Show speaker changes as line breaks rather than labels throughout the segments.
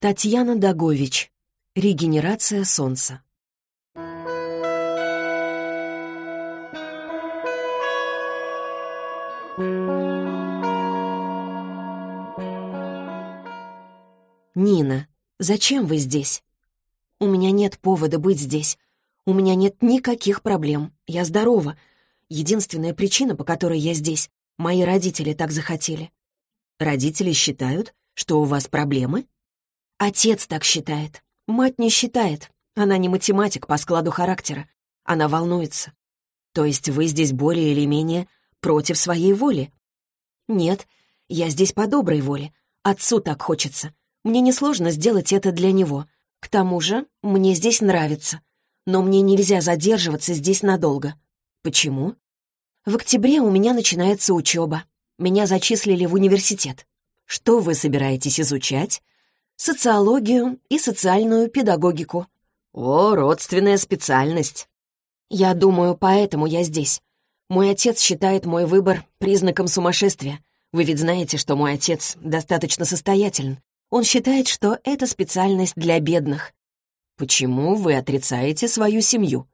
Татьяна Дагович. Регенерация солнца. Нина, зачем вы здесь? У меня нет повода быть здесь. У меня нет никаких проблем. Я здорова. Единственная причина, по которой я здесь, мои родители так захотели. Родители считают, что у вас проблемы? Отец так считает. Мать не считает. Она не математик по складу характера. Она волнуется. То есть вы здесь более или менее против своей воли? Нет, я здесь по доброй воле. Отцу так хочется. Мне несложно сделать это для него. К тому же мне здесь нравится. Но мне нельзя задерживаться здесь надолго. Почему? В октябре у меня начинается учеба. Меня зачислили в университет. Что вы собираетесь изучать? социологию и социальную педагогику. О, родственная специальность. Я думаю, поэтому я здесь. Мой отец считает мой выбор признаком сумасшествия. Вы ведь знаете, что мой отец достаточно состоятелен. Он считает, что это специальность для бедных. Почему вы отрицаете свою семью?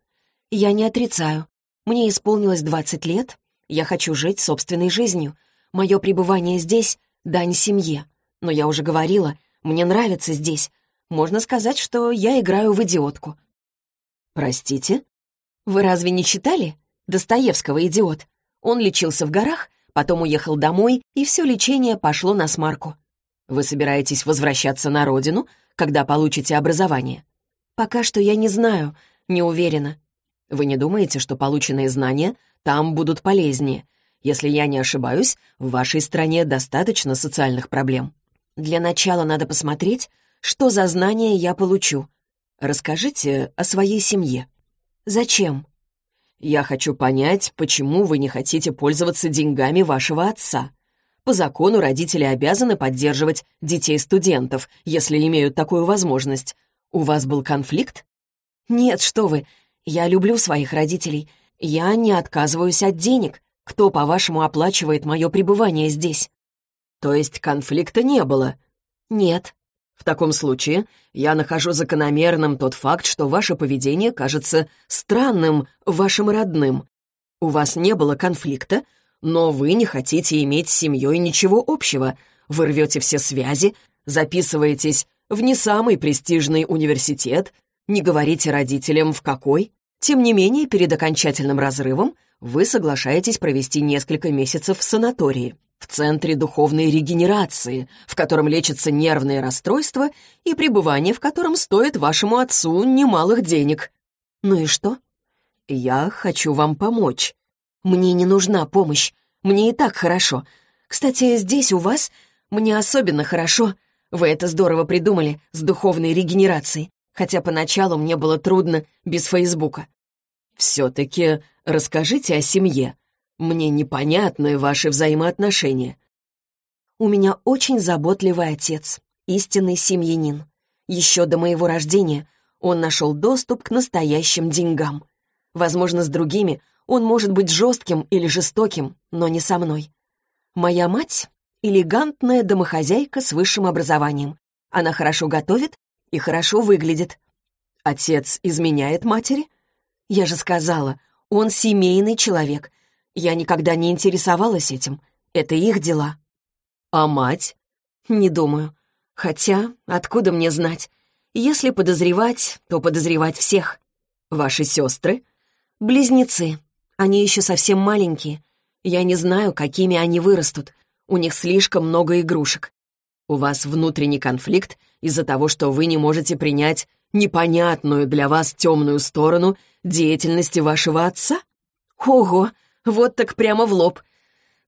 Я не отрицаю. Мне исполнилось 20 лет. Я хочу жить собственной жизнью. Мое пребывание здесь — дань семье. Но я уже говорила — мне нравится здесь. Можно сказать, что я играю в идиотку». «Простите? Вы разве не читали? Достоевского идиот. Он лечился в горах, потом уехал домой, и все лечение пошло на смарку. Вы собираетесь возвращаться на родину, когда получите образование?» «Пока что я не знаю, не уверена». «Вы не думаете, что полученные знания там будут полезнее? Если я не ошибаюсь, в вашей стране достаточно социальных проблем». Для начала надо посмотреть, что за знания я получу. Расскажите о своей семье. Зачем? Я хочу понять, почему вы не хотите пользоваться деньгами вашего отца. По закону родители обязаны поддерживать детей-студентов, если имеют такую возможность. У вас был конфликт? Нет, что вы. Я люблю своих родителей. Я не отказываюсь от денег. Кто, по-вашему, оплачивает мое пребывание здесь? То есть конфликта не было? Нет. В таком случае я нахожу закономерным тот факт, что ваше поведение кажется странным вашим родным. У вас не было конфликта, но вы не хотите иметь с семьей ничего общего. Вы рвете все связи, записываетесь в не самый престижный университет, не говорите родителям в какой. Тем не менее, перед окончательным разрывом вы соглашаетесь провести несколько месяцев в санатории в Центре духовной регенерации, в котором лечатся нервные расстройства и пребывание в котором стоит вашему отцу немалых денег. Ну и что? Я хочу вам помочь. Мне не нужна помощь. Мне и так хорошо. Кстати, здесь у вас мне особенно хорошо. Вы это здорово придумали с духовной регенерацией, хотя поначалу мне было трудно без Фейсбука. Все-таки расскажите о семье, мне непонятны ваши взаимоотношения. У меня очень заботливый отец, истинный семьянин. Еще до моего рождения он нашел доступ к настоящим деньгам. Возможно, с другими он может быть жестким или жестоким, но не со мной. Моя мать — элегантная домохозяйка с высшим образованием. Она хорошо готовит и хорошо выглядит. Отец изменяет матери? Я же сказала, он семейный человек — я никогда не интересовалась этим. Это их дела. А мать? Не думаю. Хотя, откуда мне знать? Если подозревать, то подозревать всех. Ваши сестры? Близнецы. Они еще совсем маленькие. Я не знаю, какими они вырастут. У них слишком много игрушек. У вас внутренний конфликт из-за того, что вы не можете принять непонятную для вас темную сторону деятельности вашего отца? Ого! Вот так прямо в лоб.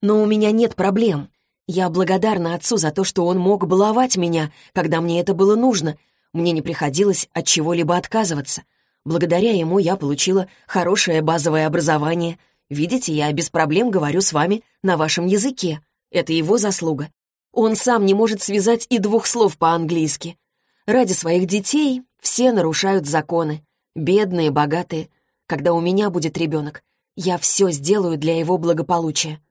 Но у меня нет проблем. Я благодарна отцу за то, что он мог баловать меня, когда мне это было нужно. Мне не приходилось от чего-либо отказываться. Благодаря ему я получила хорошее базовое образование. Видите, я без проблем говорю с вами на вашем языке. Это его заслуга. Он сам не может связать и двух слов по-английски. Ради своих детей все нарушают законы. Бедные, богатые. Когда у меня будет ребенок, я все сделаю для его благополучия».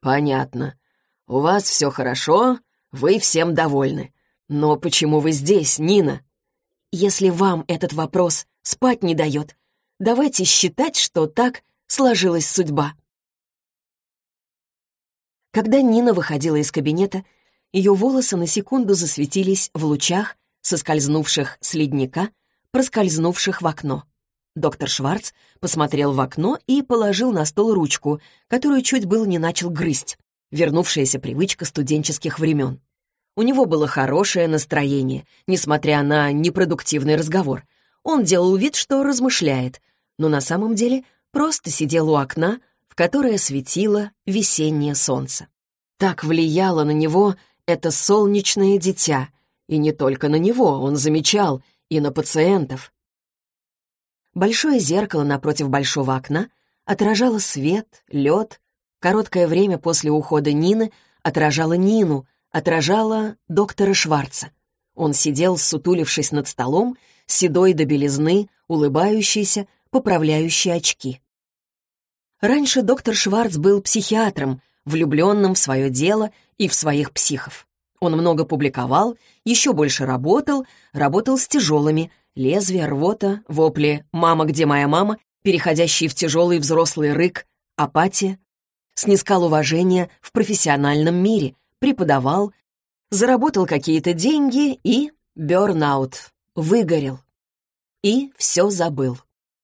«Понятно. У вас все хорошо, вы всем довольны. Но почему вы здесь, Нина?» «Если вам этот вопрос спать не дает, давайте считать, что так сложилась судьба». Когда Нина выходила из кабинета, ее волосы на секунду засветились в лучах, соскользнувших с ледника, проскользнувших в окно. Доктор Шварц посмотрел в окно и положил на стол ручку, которую чуть было не начал грызть. Вернувшаяся привычка студенческих времен. У него было хорошее настроение, несмотря на непродуктивный разговор. Он делал вид, что размышляет, но на самом деле просто сидел у окна, в которое светило весеннее солнце. Так влияло на него это солнечное дитя. И не только на него, он замечал, и на пациентов. Большое зеркало напротив большого окна отражало свет, лед. Короткое время после ухода Нины отражало Нину, отражало доктора Шварца. Он сидел, сутулившись над столом, седой до белизны, улыбающийся, поправляющий очки. Раньше доктор Шварц был психиатром, влюбленным в свое дело и в своих психов. Он много публиковал, еще больше работал, работал с тяжелыми, лезвие, рвота, вопли «Мама, где моя мама?», переходящие в тяжелый взрослый рык, апатия. Снискал уважение в профессиональном мире, преподавал, заработал какие-то деньги и бёрнаут, выгорел. И все забыл.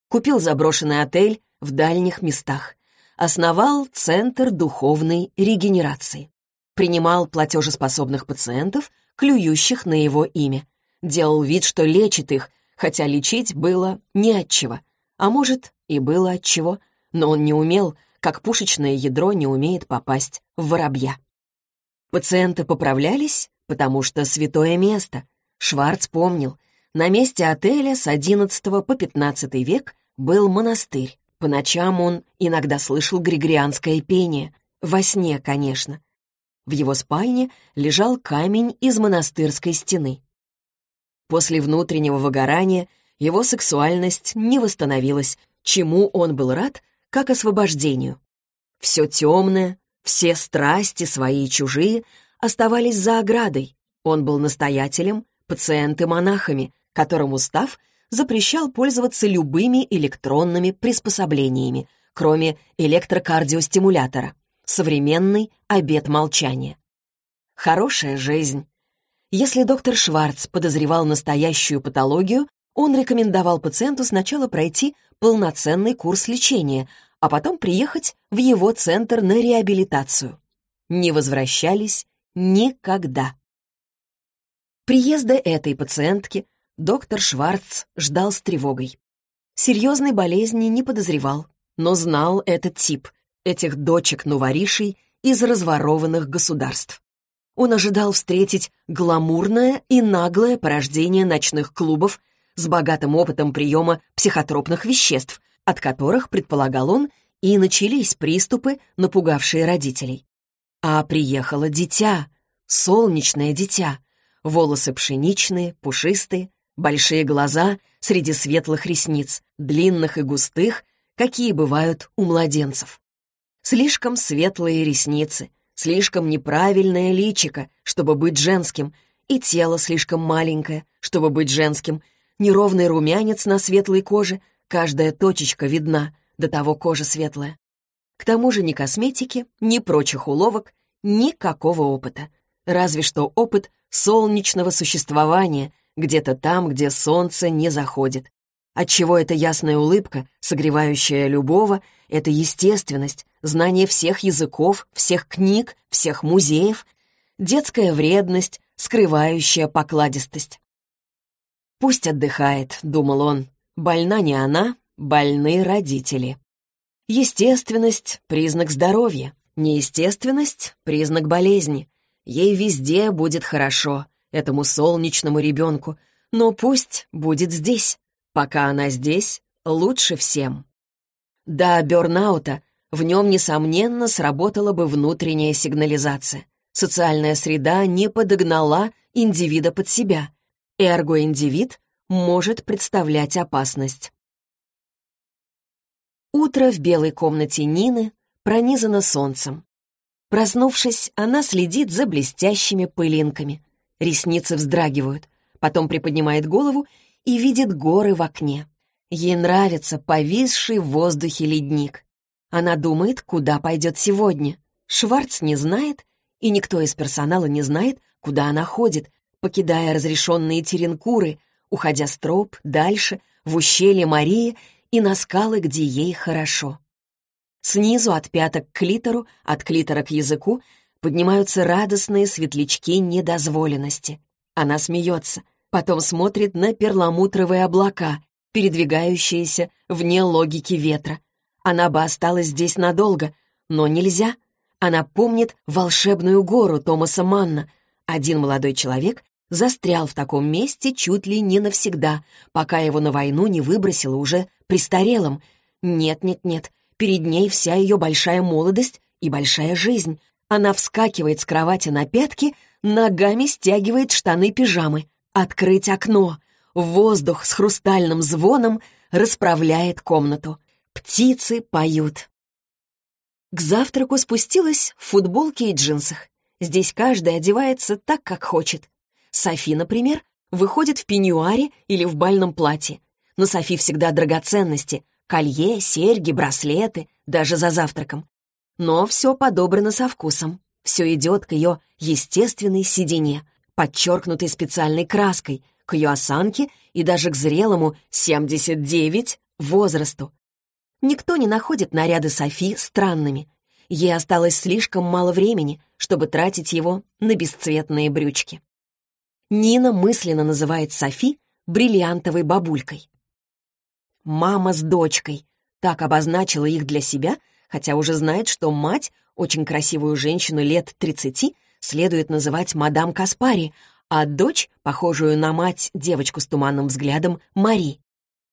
Купил заброшенный отель в дальних местах. Основал Центр духовной регенерации. Принимал платежеспособных пациентов, клюющих на его имя. Делал вид, что лечит их, хотя лечить было не от чего, а может и было от чего, но он не умел, как пушечное ядро не умеет попасть в воробья. Пациенты поправлялись, потому что святое место. Шварц помнил, на месте отеля с XI по XV век был монастырь. По ночам он иногда слышал григорианское пение, во сне, конечно. В его спальне лежал камень из монастырской стены. После внутреннего выгорания его сексуальность не восстановилась, чему он был рад, как освобождению. Все темное, все страсти, свои и чужие, оставались за оградой. Он был настоятелем, пациенты монахами, которым устав запрещал пользоваться любыми электронными приспособлениями, кроме электрокардиостимулятора. Современный обет молчания. Хорошая жизнь, если доктор Шварц подозревал настоящую патологию, он рекомендовал пациенту сначала пройти полноценный курс лечения, а потом приехать в его центр на реабилитацию. Не возвращались никогда. Приезда этой пациентки доктор Шварц ждал с тревогой. Серьезной болезни не подозревал, но знал этот тип, этих дочек-новоришей из разворованных государств он ожидал встретить гламурное и наглое порождение ночных клубов с богатым опытом приема психотропных веществ, от которых, предполагал он, и начались приступы, напугавшие родителей. А приехало дитя, солнечное дитя, волосы пшеничные, пушистые, большие глаза среди светлых ресниц, длинных и густых, какие бывают у младенцев. Слишком светлые ресницы — слишком неправильное личико, чтобы быть женским, и тело слишком маленькое, чтобы быть женским, неровный румянец на светлой коже, каждая точечка видна, до того кожа светлая. К тому же ни косметики, ни прочих уловок, никакого опыта. Разве что опыт солнечного существования, где-то там, где солнце не заходит. Отчего эта ясная улыбка, согревающая любого, это естественность, знание всех языков, всех книг, всех музеев, детская вредность, скрывающая покладистость. «Пусть отдыхает», — думал он. «Больна не она, больны родители». Естественность — признак здоровья, неестественность — признак болезни. Ей везде будет хорошо, этому солнечному ребенку, но пусть будет здесь. Пока она здесь, лучше всем. До бернаута в нем, несомненно, сработала бы внутренняя сигнализация. Социальная среда не подогнала индивида под себя. Эрго-индивид может представлять опасность. Утро в белой комнате Нины пронизано солнцем. Проснувшись, она следит за блестящими пылинками. Ресницы вздрагивают, потом приподнимает голову и видит горы в окне. Ей нравится повисший в воздухе ледник. Она думает, куда пойдет сегодня. Шварц не знает, и никто из персонала не знает, куда она ходит, покидая разрешенные теренкуры, уходя с троп, дальше, в ущелье Марии и на скалы, где ей хорошо. Снизу от пяток к клитору, от клитора к языку поднимаются радостные светлячки недозволенности. Она смеется, потом смотрит на перламутровые облака, передвигающаяся вне логики ветра. Она бы осталась здесь надолго, но нельзя. Она помнит волшебную гору Томаса Манна. Один молодой человек застрял в таком месте чуть ли не навсегда, пока его на войну не выбросило уже престарелым. Нет-нет-нет, перед ней вся ее большая молодость и большая жизнь. Она вскакивает с кровати на пятки, ногами стягивает штаны пижамы. Открыть окно, Воздух с хрустальным звоном расправляет комнату. Птицы поют. К завтраку спустилась в футболке и джинсах. Здесь каждый одевается так, как хочет. Софи, например, выходит в пеньюаре или в бальном платье. На Софи всегда драгоценности — колье, серьги, браслеты, даже за завтраком. Но все подобрано со вкусом. Все идет к ее естественной седине, подчеркнутой специальной краской, к ее осанке и даже к зрелому 79 возрасту. Никто не находит наряды Софи странными. Ей осталось слишком мало времени, чтобы тратить его на бесцветные брючки. Нина мысленно называет Софи бриллиантовой бабулькой. «Мама с дочкой» — так обозначила их для себя, хотя уже знает, что мать, очень красивую женщину лет 30, следует называть мадам Каспари, а дочь, похожую на мать девочку с туманным взглядом, Мари.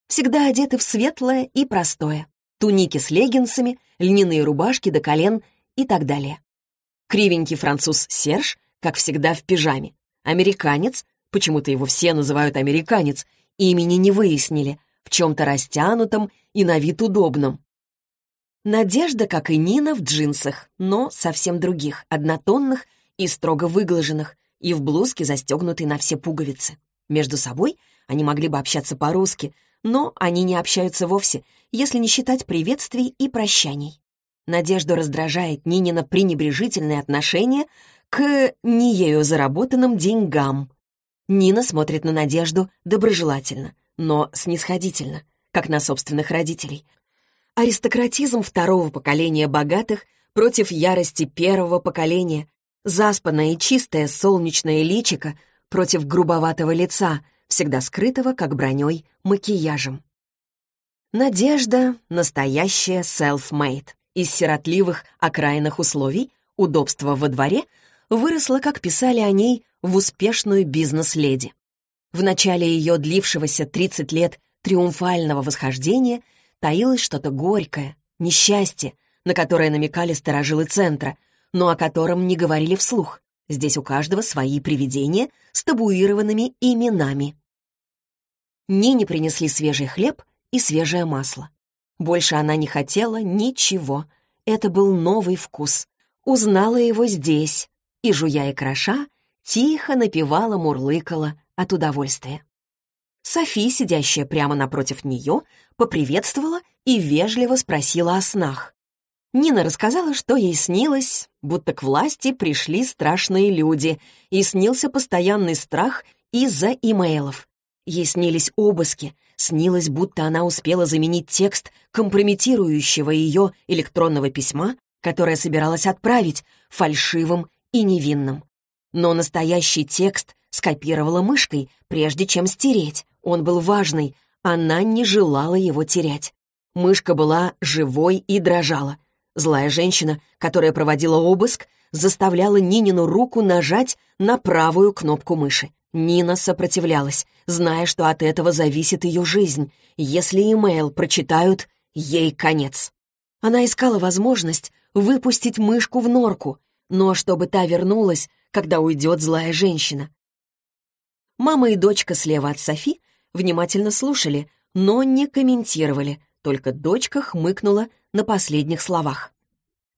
Всегда одеты в светлое и простое. Туники с леггинсами, льняные рубашки до колен и так далее. Кривенький француз Серж, как всегда, в пижаме. Американец, почему-то его все называют американец, имени не выяснили, в чем-то растянутом и на вид удобном. Надежда, как и Нина, в джинсах, но совсем других, однотонных и строго выглаженных, и в блузке, застегнутой на все пуговицы. Между собой они могли бы общаться по-русски, но они не общаются вовсе, если не считать приветствий и прощаний. Надежду раздражает Нинина пренебрежительное отношение к не ею заработанным деньгам. Нина смотрит на Надежду доброжелательно, но снисходительно, как на собственных родителей. Аристократизм второго поколения богатых против ярости первого поколения, Заспанное и чистое солнечное личико против грубоватого лица, всегда скрытого, как броней, макияжем. Надежда — настоящая селф-мейд. Из сиротливых окраинных условий удобство во дворе выросла, как писали о ней, в успешную бизнес-леди. В начале ее длившегося 30 лет триумфального восхождения таилось что-то горькое, несчастье, на которое намекали сторожилы центра — но о котором не говорили вслух. Здесь у каждого свои привидения с табуированными именами. Нине принесли свежий хлеб и свежее масло. Больше она не хотела ничего. Это был новый вкус. Узнала его здесь. И, жуя и кроша, тихо напевала-мурлыкала от удовольствия. Софи, сидящая прямо напротив нее, поприветствовала и вежливо спросила о снах. Нина рассказала, что ей снилось, будто к власти пришли страшные люди, и снился постоянный страх из-за имейлов. Ей снились обыски, снилось, будто она успела заменить текст компрометирующего ее электронного письма, которое собиралась отправить, фальшивым и невинным. Но настоящий текст скопировала мышкой, прежде чем стереть. Он был важный, она не желала его терять. Мышка была живой и дрожала — Злая женщина, которая проводила обыск, заставляла Нинину руку нажать на правую кнопку мыши. Нина сопротивлялась, зная, что от этого зависит ее жизнь. Если имейл прочитают, ей конец. Она искала возможность выпустить мышку в норку, но чтобы та вернулась, когда уйдет злая женщина. Мама и дочка слева от Софи внимательно слушали, но не комментировали, только дочка хмыкнула на последних словах.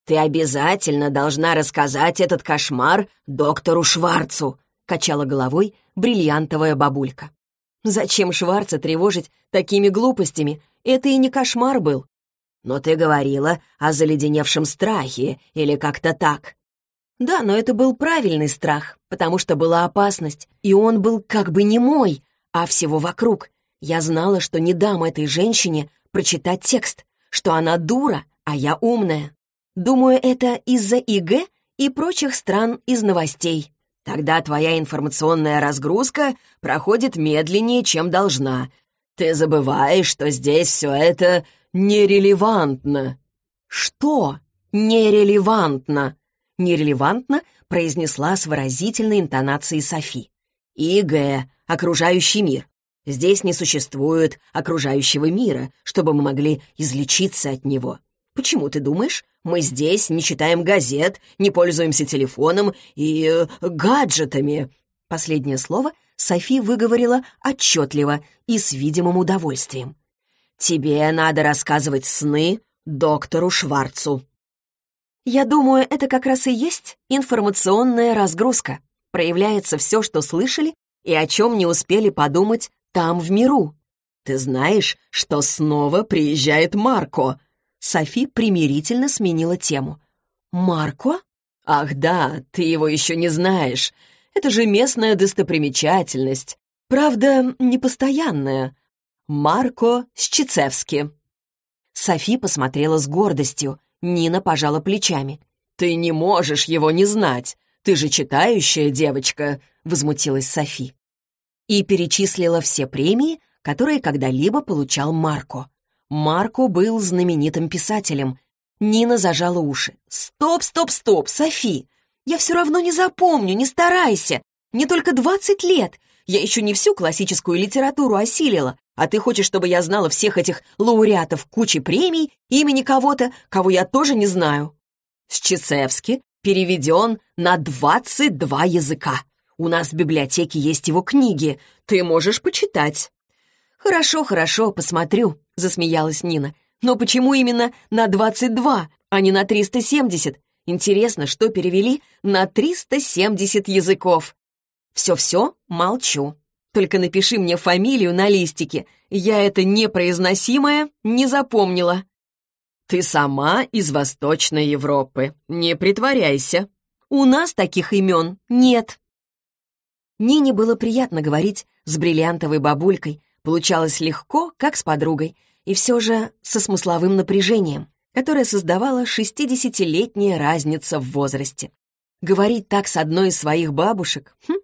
«Ты обязательно должна рассказать этот кошмар доктору Шварцу», качала головой бриллиантовая бабулька. «Зачем Шварца тревожить такими глупостями? Это и не кошмар был». «Но ты говорила о заледеневшем страхе или как-то так», да, но это был правильный страх, потому что была опасность, и он был как бы не мой, а всего вокруг. Я знала, что не дам этой женщине прочитать текст, что она дура, а я умная. Думаю, это из-за ИГ и прочих стран из новостей. Тогда твоя информационная разгрузка проходит медленнее, чем должна. Ты забываешь, что здесь все это нерелевантно». «Что нерелевантно?» «Нерелевантно» произнесла с выразительной интонацией Софи. «ИГ, окружающий мир, Здесь не существует окружающего мира, чтобы мы могли излечиться от него. Почему ты думаешь, мы здесь не читаем газет, не пользуемся телефоном и э, гаджетами?» Последнее слово Софи выговорила отчетливо и с видимым удовольствием. «Тебе надо рассказывать сны доктору Шварцу». «Я думаю, это как раз и есть информационная разгрузка. Проявляется все, что слышали и о чем не успели подумать там, в миру. Ты знаешь, что снова приезжает Марко?» Софи примирительно сменила тему. «Марко?» «Ах да, ты его еще не знаешь. Это же местная достопримечательность. Правда, непостоянная. Марко Счицевски». Софи посмотрела с гордостью. Нина пожала плечами. «Ты не можешь его не знать. Ты же читающая девочка», — возмутилась Софи и перечислила все премии, которые когда-либо получал Марко. Марко был знаменитым писателем. Нина зажала уши. «Стоп, стоп, стоп, Софи! Я все равно не запомню, не старайся! Мне только 20 лет! Я еще не всю классическую литературу осилила, а ты хочешь, чтобы я знала всех этих лауреатов кучи премий, имени кого-то, кого я тоже не знаю?» Счицевский переведен на 22 языка. У нас в библиотеке есть его книги. Ты можешь почитать». «Хорошо, хорошо, посмотрю», — засмеялась Нина. «Но почему именно на 22, а не на 370? Интересно, что перевели на 370 языков?» «Все-все, молчу. Только напиши мне фамилию на листике. Я это непроизносимое не запомнила». «Ты сама из Восточной Европы. Не притворяйся». «У нас таких имен нет», Нине было приятно говорить с бриллиантовой бабулькой, получалось легко, как с подругой, и все же со смысловым напряжением, которое создавала 60-летняя разница в возрасте. Говорить так с одной из своих бабушек? Хм.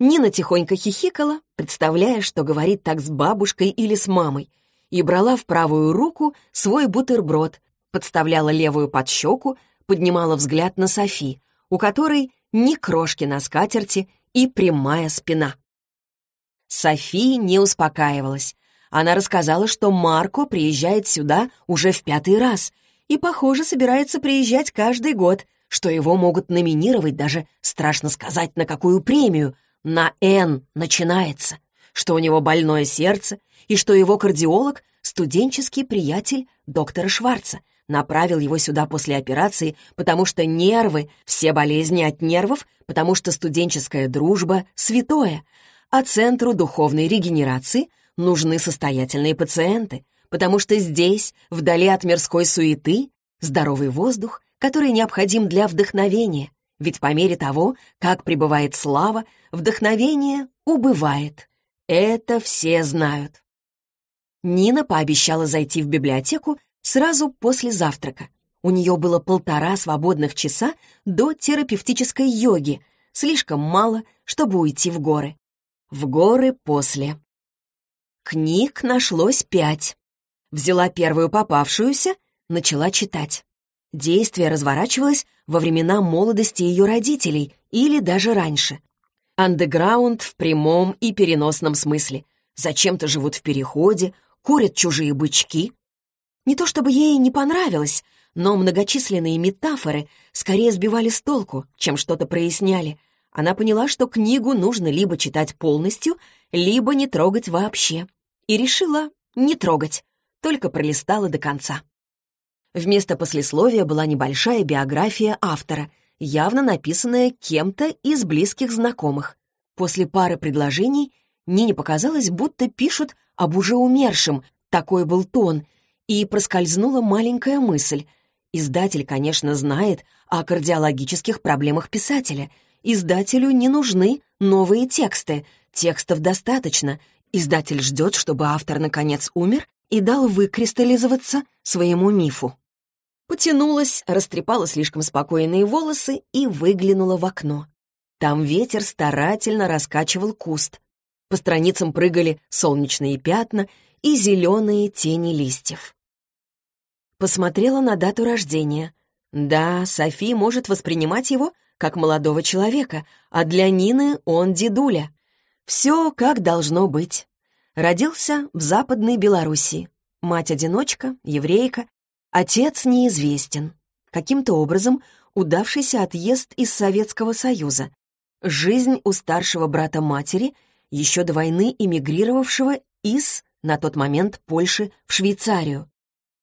Нина тихонько хихикала, представляя, что говорит так с бабушкой или с мамой, и брала в правую руку свой бутерброд, подставляла левую под щеку, поднимала взгляд на Софи, у которой ни крошки на скатерти, и прямая спина. Софи не успокаивалась. Она рассказала, что Марко приезжает сюда уже в пятый раз и, похоже, собирается приезжать каждый год, что его могут номинировать даже, страшно сказать, на какую премию, на «Н» начинается, что у него больное сердце и что его кардиолог — студенческий приятель доктора Шварца — направил его сюда после операции, потому что нервы, все болезни от нервов, потому что студенческая дружба — святое, а Центру духовной регенерации нужны состоятельные пациенты, потому что здесь, вдали от мирской суеты, здоровый воздух, который необходим для вдохновения, ведь по мере того, как пребывает слава, вдохновение убывает. Это все знают. Нина пообещала зайти в библиотеку сразу после завтрака. У нее было полтора свободных часа до терапевтической йоги, слишком мало, чтобы уйти в горы. В горы после. Книг нашлось пять. Взяла первую попавшуюся, начала читать. Действие разворачивалось во времена молодости ее родителей или даже раньше. Андеграунд в прямом и переносном смысле. Зачем-то живут в переходе, курят чужие бычки, не то чтобы ей не понравилось, но многочисленные метафоры скорее сбивали с толку, чем что-то проясняли. Она поняла, что книгу нужно либо читать полностью, либо не трогать вообще. И решила не трогать, только пролистала до конца. Вместо послесловия была небольшая биография автора, явно написанная кем-то из близких знакомых. После пары предложений Нине показалось, будто пишут об уже умершем, такой был тон — и проскользнула маленькая мысль. Издатель, конечно, знает о кардиологических проблемах писателя. Издателю не нужны новые тексты, текстов достаточно. Издатель ждет, чтобы автор наконец умер и дал выкристаллизоваться своему мифу. Потянулась, растрепала слишком спокойные волосы и выглянула в окно. Там ветер старательно раскачивал куст. По страницам прыгали солнечные пятна и зеленые тени листьев посмотрела на дату рождения. Да, Софи может воспринимать его как молодого человека, а для Нины он дедуля. Все как должно быть. Родился в Западной Белоруссии. Мать-одиночка, еврейка, отец неизвестен. Каким-то образом удавшийся отъезд из Советского Союза. Жизнь у старшего брата матери, еще до войны эмигрировавшего из, на тот момент, Польши в Швейцарию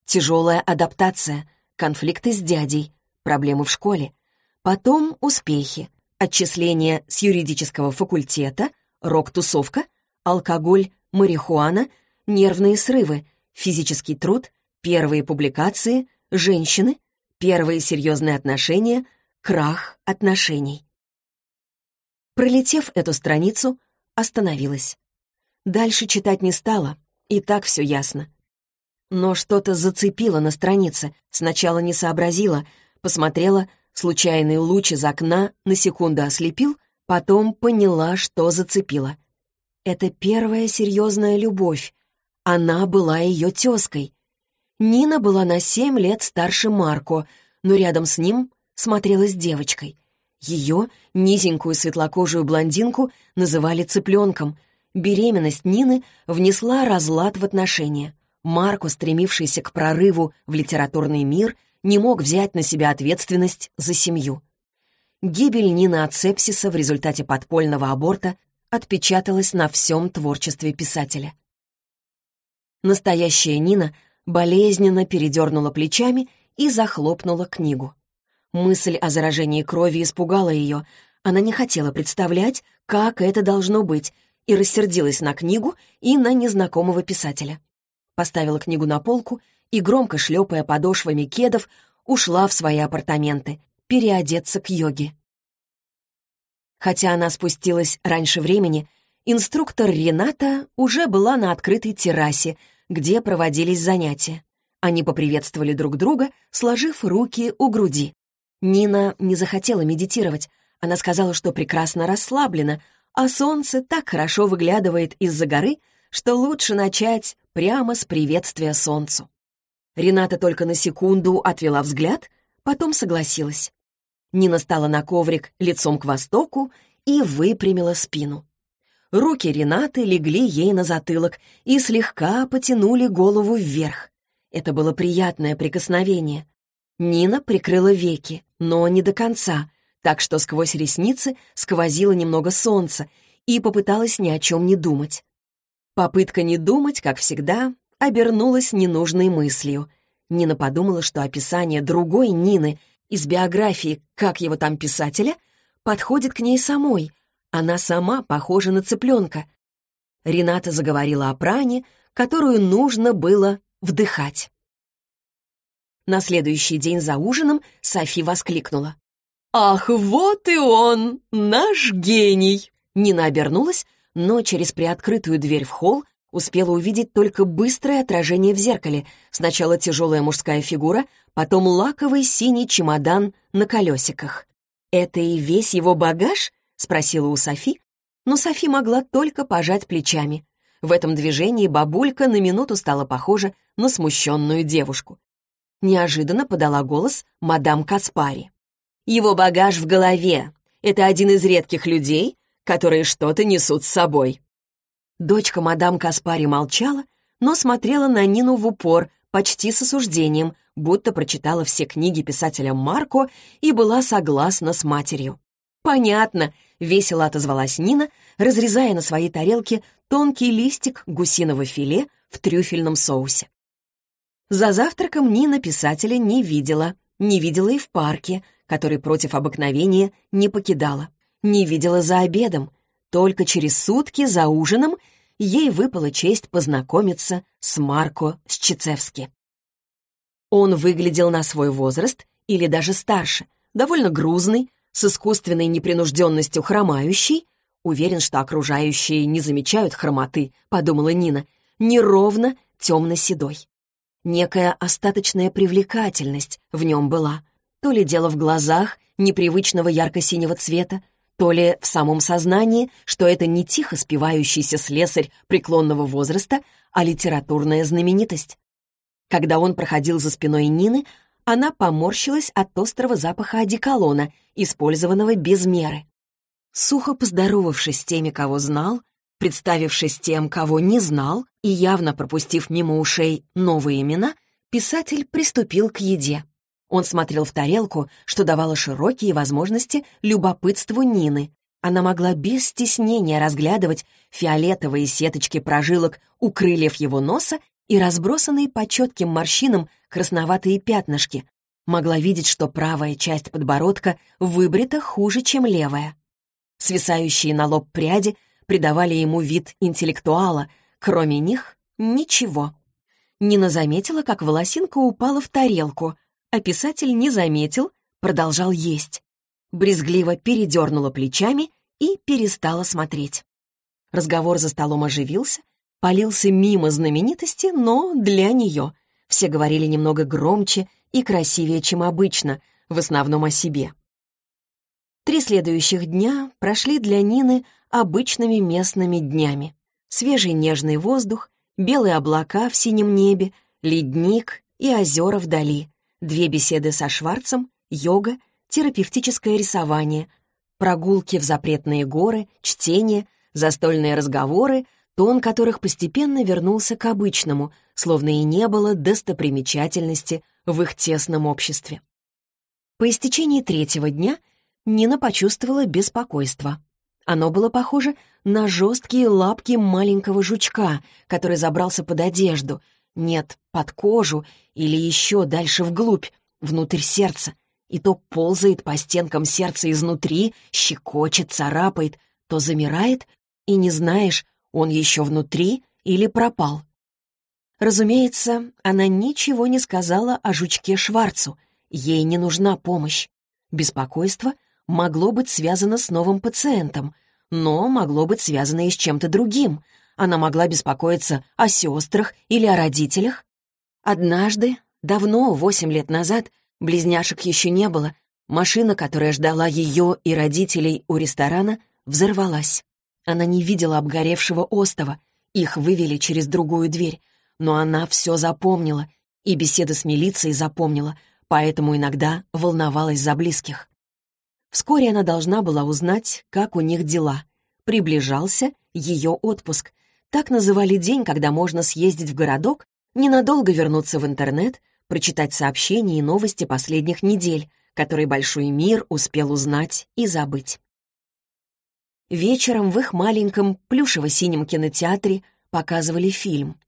тяжелая адаптация, конфликты с дядей, проблемы в школе, потом успехи, отчисление с юридического факультета, рок-тусовка, алкоголь, марихуана, нервные срывы, физический труд, первые публикации, женщины, первые серьезные отношения, крах отношений. Пролетев эту страницу, остановилась. Дальше читать не стала, и так все ясно но что-то зацепило на странице. Сначала не сообразила, посмотрела, случайный луч из окна на секунду ослепил, потом поняла, что зацепило. Это первая серьезная любовь. Она была ее тезкой. Нина была на семь лет старше Марко, но рядом с ним смотрелась девочкой. Ее, низенькую светлокожую блондинку, называли цыпленком. Беременность Нины внесла разлад в отношения — Марко, стремившийся к прорыву в литературный мир, не мог взять на себя ответственность за семью. Гибель Нина от сепсиса в результате подпольного аборта отпечаталась на всем творчестве писателя. Настоящая Нина болезненно передернула плечами и захлопнула книгу. Мысль о заражении крови испугала ее. Она не хотела представлять, как это должно быть, и рассердилась на книгу и на незнакомого писателя поставила книгу на полку и, громко шлепая подошвами кедов, ушла в свои апартаменты, переодеться к йоге. Хотя она спустилась раньше времени, инструктор Рената уже была на открытой террасе, где проводились занятия. Они поприветствовали друг друга, сложив руки у груди. Нина не захотела медитировать. Она сказала, что прекрасно расслаблена, а солнце так хорошо выглядывает из-за горы — что лучше начать прямо с приветствия солнцу. Рената только на секунду отвела взгляд, потом согласилась. Нина стала на коврик лицом к востоку и выпрямила спину. Руки Ренаты легли ей на затылок и слегка потянули голову вверх. Это было приятное прикосновение. Нина прикрыла веки, но не до конца, так что сквозь ресницы сквозило немного солнца и попыталась ни о чем не думать. Попытка не думать, как всегда, обернулась ненужной мыслью. Нина подумала, что описание другой Нины из биографии, как его там писателя, подходит к ней самой. Она сама похожа на цыпленка. Рената заговорила о пране, которую нужно было вдыхать. На следующий день за ужином Софи воскликнула. «Ах, вот и он, наш гений!» Нина обернулась но через приоткрытую дверь в холл успела увидеть только быстрое отражение в зеркале. Сначала тяжелая мужская фигура, потом лаковый синий чемодан на колесиках. «Это и весь его багаж?» — спросила у Софи, но Софи могла только пожать плечами. В этом движении бабулька на минуту стала похожа на смущенную девушку. Неожиданно подала голос мадам Каспари. «Его багаж в голове. Это один из редких людей, которые что-то несут с собой». Дочка мадам Каспари молчала, но смотрела на Нину в упор, почти с осуждением, будто прочитала все книги писателя Марко и была согласна с матерью. «Понятно», — весело отозвалась Нина, разрезая на своей тарелке тонкий листик гусиного филе в трюфельном соусе. За завтраком Нина писателя не видела, не видела и в парке, который против обыкновения не покидала не видела за обедом. Только через сутки за ужином ей выпала честь познакомиться с Марко Счицевски. Он выглядел на свой возраст или даже старше, довольно грузный, с искусственной непринужденностью хромающий, уверен, что окружающие не замечают хромоты, подумала Нина, неровно темно-седой. Некая остаточная привлекательность в нем была, то ли дело в глазах непривычного ярко-синего цвета, то ли в самом сознании, что это не тихо спивающийся слесарь преклонного возраста, а литературная знаменитость. Когда он проходил за спиной Нины, она поморщилась от острого запаха одеколона, использованного без меры. Сухо поздоровавшись с теми, кого знал, представившись тем, кого не знал, и явно пропустив мимо ушей новые имена, писатель приступил к еде. Он смотрел в тарелку, что давало широкие возможности любопытству Нины. Она могла без стеснения разглядывать фиолетовые сеточки прожилок у крыльев его носа и разбросанные по четким морщинам красноватые пятнышки. Могла видеть, что правая часть подбородка выбрита хуже, чем левая. Свисающие на лоб пряди придавали ему вид интеллектуала, кроме них — ничего. Нина заметила, как волосинка упала в тарелку — а писатель не заметил, продолжал есть. Брезгливо передернула плечами и перестала смотреть. Разговор за столом оживился, полился мимо знаменитости, но для нее. Все говорили немного громче и красивее, чем обычно, в основном о себе. Три следующих дня прошли для Нины обычными местными днями. Свежий нежный воздух, белые облака в синем небе, ледник и озера вдали две беседы со Шварцем, йога, терапевтическое рисование, прогулки в запретные горы, чтение, застольные разговоры, тон которых постепенно вернулся к обычному, словно и не было достопримечательности в их тесном обществе. По истечении третьего дня Нина почувствовала беспокойство. Оно было похоже на жесткие лапки маленького жучка, который забрался под одежду — нет, под кожу или еще дальше вглубь, внутрь сердца. И то ползает по стенкам сердца изнутри, щекочет, царапает, то замирает, и не знаешь, он еще внутри или пропал. Разумеется, она ничего не сказала о жучке Шварцу. Ей не нужна помощь. Беспокойство могло быть связано с новым пациентом, но могло быть связано и с чем-то другим — она могла беспокоиться о сестрах или о родителях. Однажды, давно, восемь лет назад, близняшек еще не было, машина, которая ждала ее и родителей у ресторана, взорвалась. Она не видела обгоревшего остова, их вывели через другую дверь, но она все запомнила, и беседы с милицией запомнила, поэтому иногда волновалась за близких. Вскоре она должна была узнать, как у них дела. Приближался ее отпуск, так называли день, когда можно съездить в городок, ненадолго вернуться в интернет, прочитать сообщения и новости последних недель, которые большой мир успел узнать и забыть. Вечером в их маленьком плюшево-синем кинотеатре показывали фильм.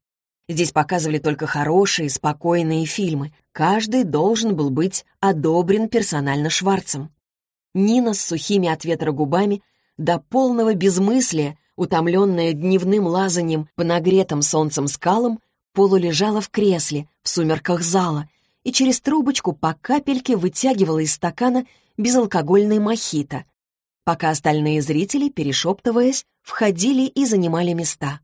Здесь показывали только хорошие, спокойные фильмы. Каждый должен был быть одобрен персонально Шварцем. Нина с сухими от ветра губами до полного безмыслия утомленная дневным лазанием по нагретым солнцем скалам, Полу лежала в кресле в сумерках зала и через трубочку по капельке вытягивала из стакана безалкогольный мохито, пока остальные зрители, перешептываясь, входили и занимали места.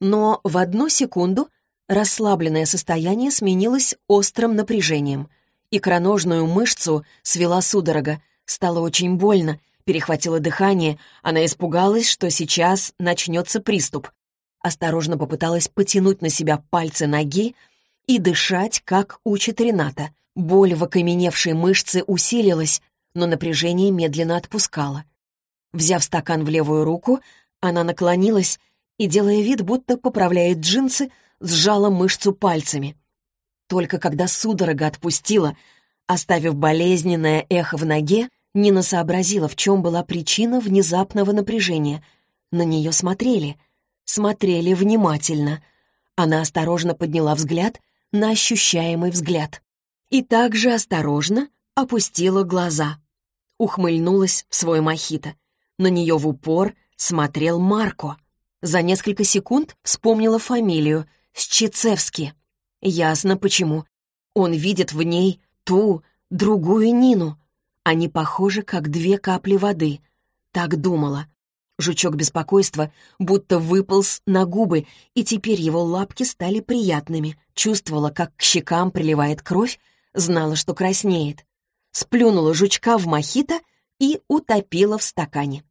Но в одну секунду расслабленное состояние сменилось острым напряжением. и Икроножную мышцу свела судорога, стало очень больно — перехватило дыхание, она испугалась, что сейчас начнется приступ. Осторожно попыталась потянуть на себя пальцы ноги и дышать, как учит Рената. Боль в окаменевшей мышце усилилась, но напряжение медленно отпускало. Взяв стакан в левую руку, она наклонилась и, делая вид, будто поправляет джинсы, сжала мышцу пальцами. Только когда судорога отпустила, оставив болезненное эхо в ноге, Нина сообразила, в чем была причина внезапного напряжения. На нее смотрели. Смотрели внимательно. Она осторожно подняла взгляд на ощущаемый взгляд. И также осторожно опустила глаза. Ухмыльнулась в свой мохито. На нее в упор смотрел Марко. За несколько секунд вспомнила фамилию Счицевски. Ясно почему. Он видит в ней ту, другую Нину — они похожи, как две капли воды. Так думала. Жучок беспокойства будто выполз на губы, и теперь его лапки стали приятными. Чувствовала, как к щекам приливает кровь, знала, что краснеет. Сплюнула жучка в мохито и утопила в стакане.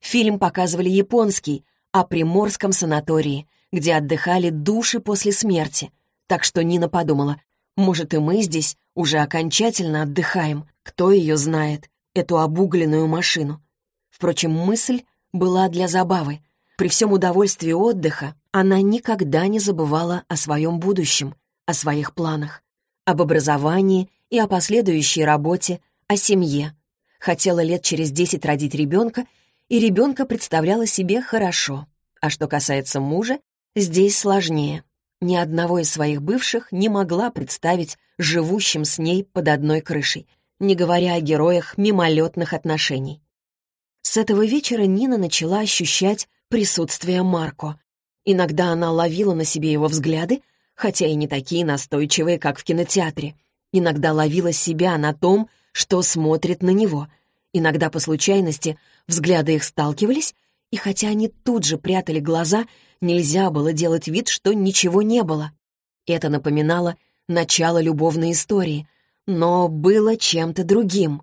Фильм показывали японский, о приморском санатории, где отдыхали души после смерти. Так что Нина подумала, может, и мы здесь уже окончательно отдыхаем, кто ее знает, эту обугленную машину. Впрочем, мысль была для забавы. При всем удовольствии отдыха она никогда не забывала о своем будущем, о своих планах, об образовании и о последующей работе, о семье. Хотела лет через десять родить ребенка, и ребенка представляла себе хорошо. А что касается мужа, здесь сложнее. Ни одного из своих бывших не могла представить, живущим с ней под одной крышей, не говоря о героях мимолетных отношений. С этого вечера Нина начала ощущать присутствие Марко. Иногда она ловила на себе его взгляды, хотя и не такие настойчивые, как в кинотеатре. Иногда ловила себя на том, что смотрит на него. Иногда по случайности взгляды их сталкивались, и хотя они тут же прятали глаза, нельзя было делать вид, что ничего не было. Это напоминало начало любовной истории, но было чем-то другим.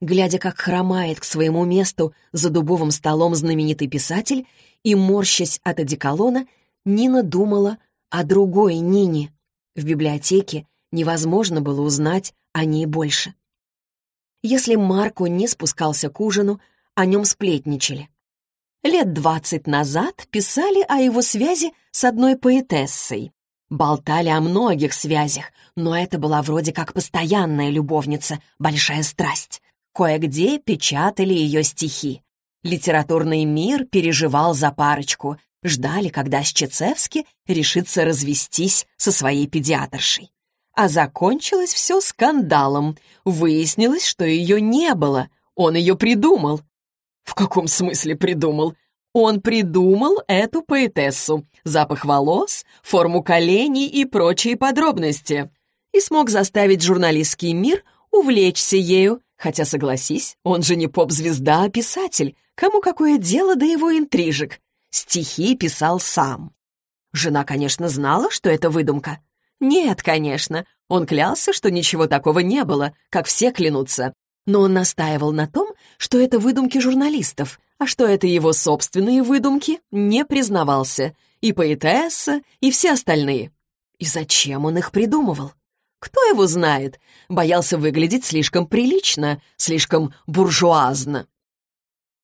Глядя, как хромает к своему месту за дубовым столом знаменитый писатель и морщась от одеколона, Нина думала о другой Нине. В библиотеке невозможно было узнать о ней больше. Если Марко не спускался к ужину, о нем сплетничали. Лет двадцать назад писали о его связи с одной поэтессой. Болтали о многих связях, но это была вроде как постоянная любовница, большая страсть. Кое-где печатали ее стихи. Литературный мир переживал за парочку, ждали, когда Щецевский решится развестись со своей педиатршей. А закончилось все скандалом. Выяснилось, что ее не было, он ее придумал. «В каком смысле придумал?» Он придумал эту поэтессу, запах волос, форму коленей и прочие подробности, и смог заставить журналистский мир увлечься ею, хотя, согласись, он же не поп-звезда, а писатель, кому какое дело до его интрижек. Стихи писал сам. Жена, конечно, знала, что это выдумка. Нет, конечно, он клялся, что ничего такого не было, как все клянутся, но он настаивал на том, что это выдумки журналистов — а что это его собственные выдумки, не признавался. И поэтесса, и все остальные. И зачем он их придумывал? Кто его знает? Боялся выглядеть слишком прилично, слишком буржуазно.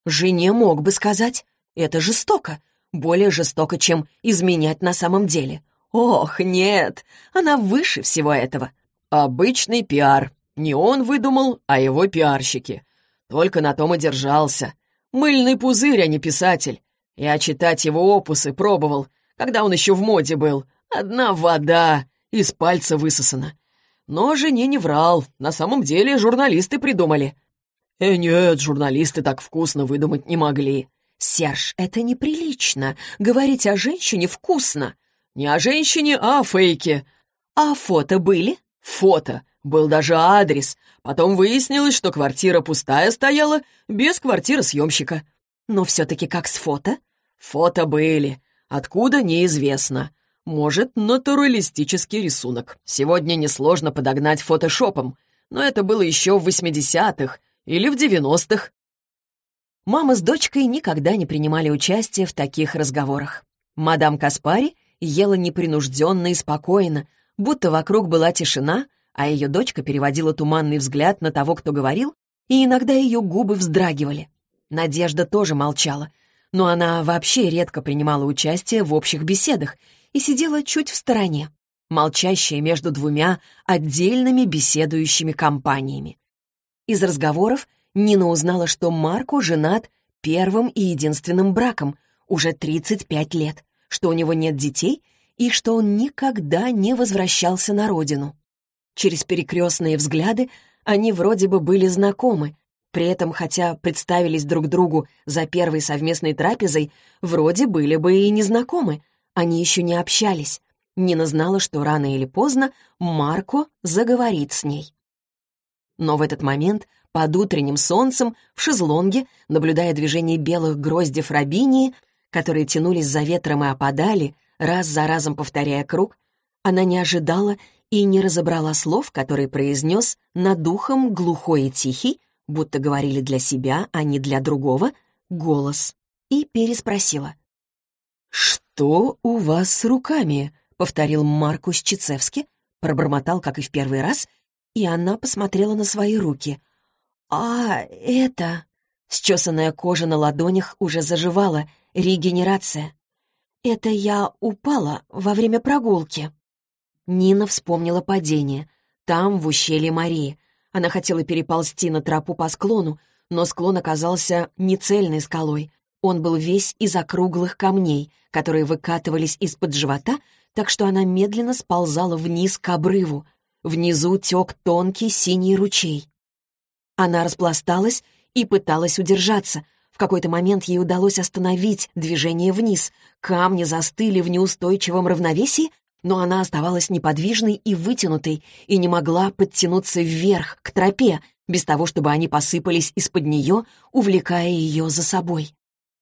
Жене мог бы сказать, это жестоко, более жестоко, чем изменять на самом деле. Ох, нет, она выше всего этого. Обычный пиар. Не он выдумал, а его пиарщики. Только на том и держался — Мыльный пузырь, а не писатель. Я читать его опусы пробовал, когда он еще в моде был. Одна вода из пальца высосана. Но жене не врал. На самом деле журналисты придумали. Э, нет, журналисты так вкусно выдумать не могли. «Серж, это неприлично. Говорить о женщине вкусно». «Не о женщине, а о фейке». «А фото были?» «Фото. Был даже адрес. Потом выяснилось, что квартира пустая стояла, без квартиры съемщика. Но все-таки как с фото? Фото были. Откуда, неизвестно. Может, натуралистический рисунок. Сегодня несложно подогнать фотошопом, но это было еще в 80-х или в 90-х. Мама с дочкой никогда не принимали участие в таких разговорах. Мадам Каспари ела непринужденно и спокойно, будто вокруг была тишина, а ее дочка переводила туманный взгляд на того, кто говорил, и иногда ее губы вздрагивали. Надежда тоже молчала, но она вообще редко принимала участие в общих беседах и сидела чуть в стороне, молчащая между двумя отдельными беседующими компаниями. Из разговоров Нина узнала, что Марко женат первым и единственным браком уже 35 лет, что у него нет детей и что он никогда не возвращался на родину. Через перекрестные взгляды они вроде бы были знакомы, при этом, хотя представились друг другу за первой совместной трапезой, вроде были бы и незнакомы, они еще не общались. Нина знала, что рано или поздно Марко заговорит с ней. Но в этот момент, под утренним солнцем, в шезлонге, наблюдая движение белых гроздев рабинии, которые тянулись за ветром и опадали, раз за разом повторяя круг, она не ожидала и не разобрала слов, которые произнес над духом глухой и тихий, будто говорили для себя, а не для другого, голос, и переспросила. «Что у вас с руками?» — повторил Маркус Чицевски, пробормотал, как и в первый раз, и она посмотрела на свои руки. «А, это...» Счесанная кожа на ладонях уже заживала, регенерация. «Это я упала во время прогулки». Нина вспомнила падение. Там, в ущелье Марии. Она хотела переползти на тропу по склону, но склон оказался нецельной скалой. Он был весь из округлых камней, которые выкатывались из-под живота, так что она медленно сползала вниз к обрыву. Внизу тек тонкий синий ручей. Она распласталась и пыталась удержаться. В какой-то момент ей удалось остановить движение вниз. Камни застыли в неустойчивом равновесии, но она оставалась неподвижной и вытянутой и не могла подтянуться вверх, к тропе, без того, чтобы они посыпались из-под нее, увлекая ее за собой.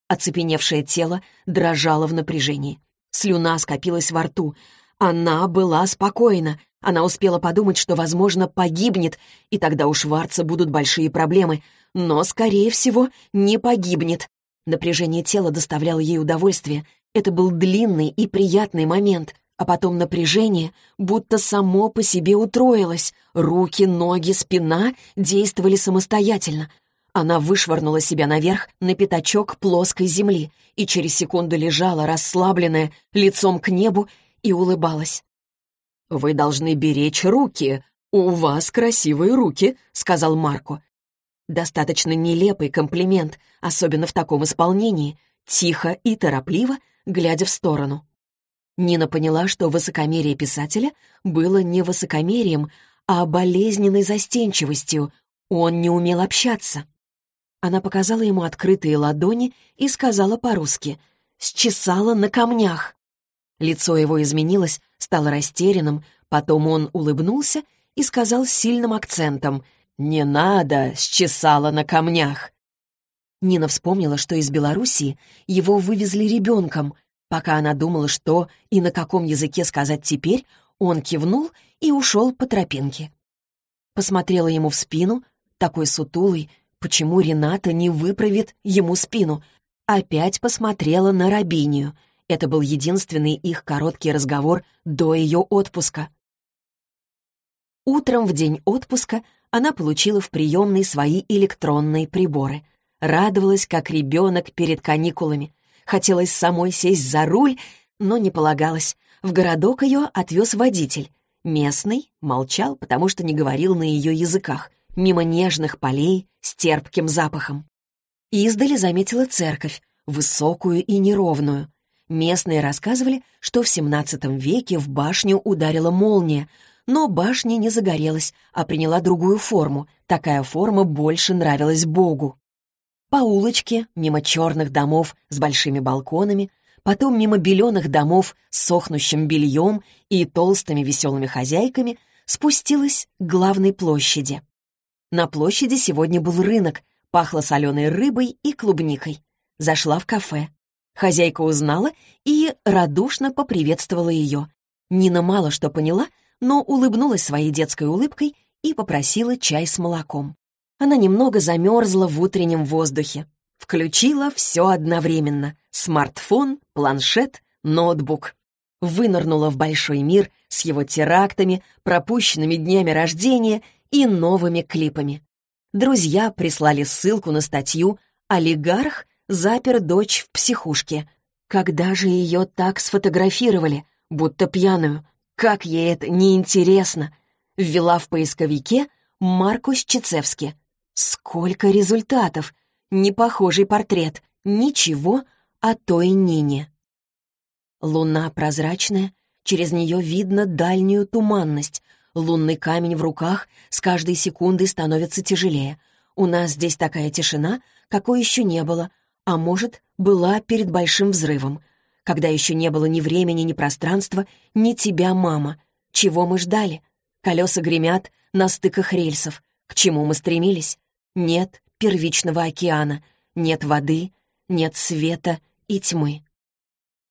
Оцепеневшее тело дрожало в напряжении. Слюна скопилась во рту. Она была спокойна. Она успела подумать, что, возможно, погибнет, и тогда у Шварца будут большие проблемы. Но, скорее всего, не погибнет. Напряжение тела доставляло ей удовольствие. Это был длинный и приятный момент — а потом напряжение будто само по себе утроилось. Руки, ноги, спина действовали самостоятельно. Она вышвырнула себя наверх на пятачок плоской земли и через секунду лежала, расслабленная, лицом к небу и улыбалась. «Вы должны беречь руки. У вас красивые руки», — сказал Марко. Достаточно нелепый комплимент, особенно в таком исполнении, тихо и торопливо, глядя в сторону. Нина поняла, что высокомерие писателя было не высокомерием, а болезненной застенчивостью. Он не умел общаться. Она показала ему открытые ладони и сказала по-русски «Счесала на камнях». Лицо его изменилось, стало растерянным, потом он улыбнулся и сказал с сильным акцентом «Не надо, счесала на камнях». Нина вспомнила, что из Белоруссии его вывезли ребенком — Пока она думала, что и на каком языке сказать теперь, он кивнул и ушел по тропинке. Посмотрела ему в спину, такой сутулый, почему Рената не выправит ему спину. Опять посмотрела на Рабинию. Это был единственный их короткий разговор до ее отпуска. Утром в день отпуска она получила в приемной свои электронные приборы. Радовалась, как ребенок перед каникулами — Хотелось самой сесть за руль, но не полагалось. В городок ее отвез водитель. Местный молчал, потому что не говорил на ее языках, мимо нежных полей с терпким запахом. Издали заметила церковь, высокую и неровную. Местные рассказывали, что в XVII веке в башню ударила молния, но башня не загорелась, а приняла другую форму. Такая форма больше нравилась Богу. По улочке, мимо черных домов с большими балконами, потом мимо беленых домов с сохнущим бельем и толстыми веселыми хозяйками, спустилась к главной площади. На площади сегодня был рынок, пахло соленой рыбой и клубникой. Зашла в кафе. Хозяйка узнала и радушно поприветствовала ее. Нина мало что поняла, но улыбнулась своей детской улыбкой и попросила чай с молоком. Она немного замерзла в утреннем воздухе. Включила все одновременно — смартфон, планшет, ноутбук. Вынырнула в большой мир с его терактами, пропущенными днями рождения и новыми клипами. Друзья прислали ссылку на статью «Олигарх запер дочь в психушке». Когда же ее так сфотографировали, будто пьяную? Как ей это неинтересно! Ввела в поисковике Маркус Чицевски — Сколько результатов! Непохожий портрет. Ничего о той Нине. Луна прозрачная, через нее видно дальнюю туманность. Лунный камень в руках с каждой секундой становится тяжелее. У нас здесь такая тишина, какой еще не было, а может, была перед большим взрывом, когда еще не было ни времени, ни пространства, ни тебя, мама. Чего мы ждали? Колеса гремят на стыках рельсов. К чему мы стремились? Нет первичного океана, нет воды, нет света и тьмы.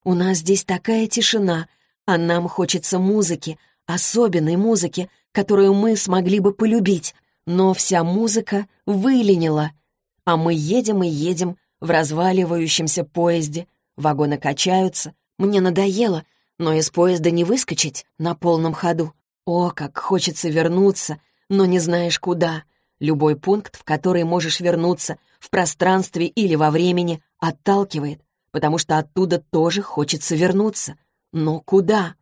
У нас здесь такая тишина, а нам хочется музыки, особенной музыки, которую мы смогли бы полюбить, но вся музыка выленила, а мы едем и едем в разваливающемся поезде, вагоны качаются, мне надоело, но из поезда не выскочить на полном ходу. О, как хочется вернуться, но не знаешь куда. Любой пункт, в который можешь вернуться, в пространстве или во времени, отталкивает, потому что оттуда тоже хочется вернуться. Но куда?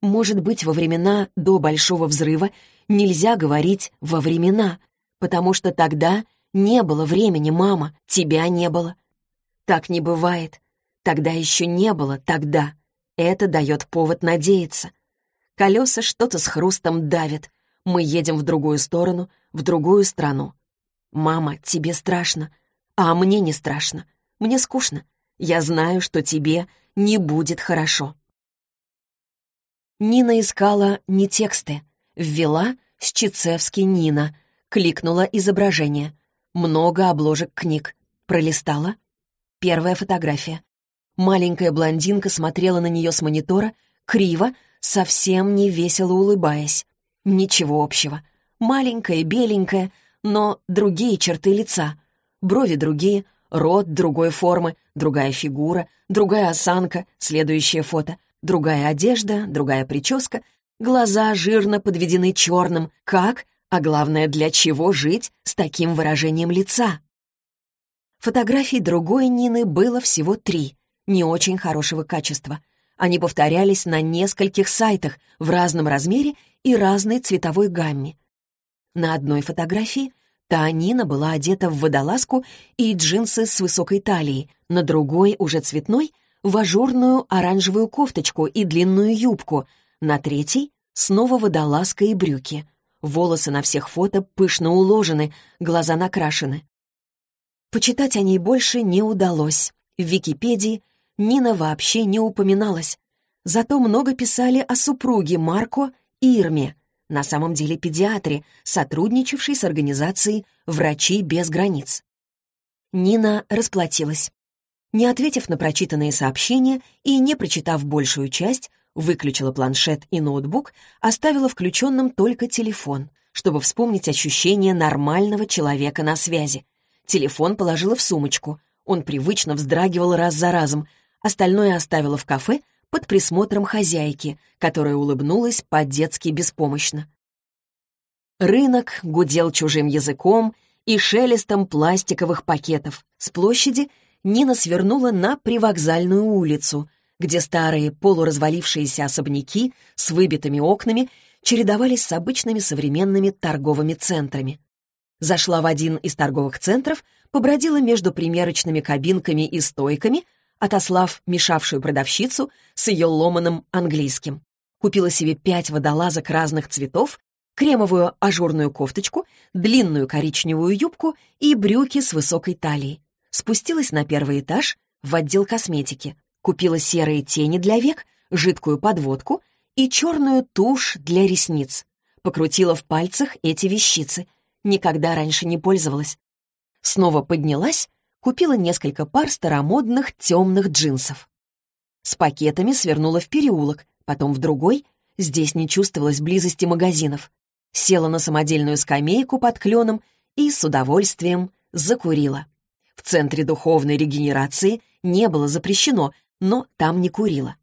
Может быть, во времена до Большого Взрыва нельзя говорить «во времена», потому что тогда не было времени, мама, тебя не было. Так не бывает. Тогда еще не было, тогда. Это дает повод надеяться. Колеса что-то с хрустом давят. Мы едем в другую сторону, в другую страну. «Мама, тебе страшно, а мне не страшно. Мне скучно. Я знаю, что тебе не будет хорошо». Нина искала не тексты. Ввела «Счицевский Нина», кликнула изображение. Много обложек книг. Пролистала. Первая фотография. Маленькая блондинка смотрела на нее с монитора, криво, совсем не весело улыбаясь. Ничего общего маленькая, беленькая, но другие черты лица. Брови другие, рот другой формы, другая фигура, другая осанка, следующее фото, другая одежда, другая прическа, глаза жирно подведены черным. Как, а главное, для чего жить с таким выражением лица? Фотографий другой Нины было всего три, не очень хорошего качества. Они повторялись на нескольких сайтах в разном размере и разной цветовой гамме. На одной фотографии Таанина была одета в водолазку и джинсы с высокой талией, на другой, уже цветной, в ажурную оранжевую кофточку и длинную юбку, на третьей — снова водолазка и брюки. Волосы на всех фото пышно уложены, глаза накрашены. Почитать о ней больше не удалось. В Википедии Нина вообще не упоминалась. Зато много писали о супруге Марко и Ирме — на самом деле педиатры, сотрудничавшие с организацией «Врачи без границ». Нина расплатилась. Не ответив на прочитанные сообщения и не прочитав большую часть, выключила планшет и ноутбук, оставила включенным только телефон, чтобы вспомнить ощущение нормального человека на связи. Телефон положила в сумочку. Он привычно вздрагивал раз за разом. Остальное оставила в кафе, под присмотром хозяйки, которая улыбнулась по-детски беспомощно. Рынок гудел чужим языком и шелестом пластиковых пакетов. С площади Нина свернула на привокзальную улицу, где старые полуразвалившиеся особняки с выбитыми окнами чередовались с обычными современными торговыми центрами. Зашла в один из торговых центров, побродила между примерочными кабинками и стойками — отослав мешавшую продавщицу с ее ломаным английским. Купила себе пять водолазок разных цветов, кремовую ажурную кофточку, длинную коричневую юбку и брюки с высокой талией. Спустилась на первый этаж в отдел косметики, купила серые тени для век, жидкую подводку и черную тушь для ресниц. Покрутила в пальцах эти вещицы. Никогда раньше не пользовалась. Снова поднялась купила несколько пар старомодных темных джинсов. С пакетами свернула в переулок, потом в другой. Здесь не чувствовалось близости магазинов. Села на самодельную скамейку под кленом и с удовольствием закурила. В центре духовной регенерации не было запрещено, но там не курила.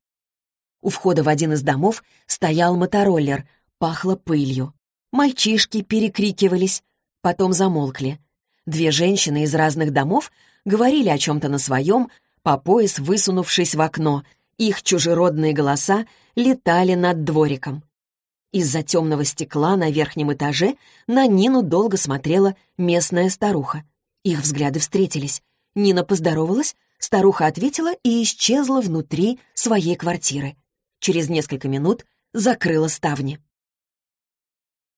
У входа в один из домов стоял мотороллер, пахло пылью. Мальчишки перекрикивались, потом замолкли. Две женщины из разных домов говорили о чем-то на своем, по пояс высунувшись в окно. Их чужеродные голоса летали над двориком. Из-за темного стекла на верхнем этаже на Нину долго смотрела местная старуха. Их взгляды встретились. Нина поздоровалась, старуха ответила и исчезла внутри своей квартиры. Через несколько минут закрыла ставни.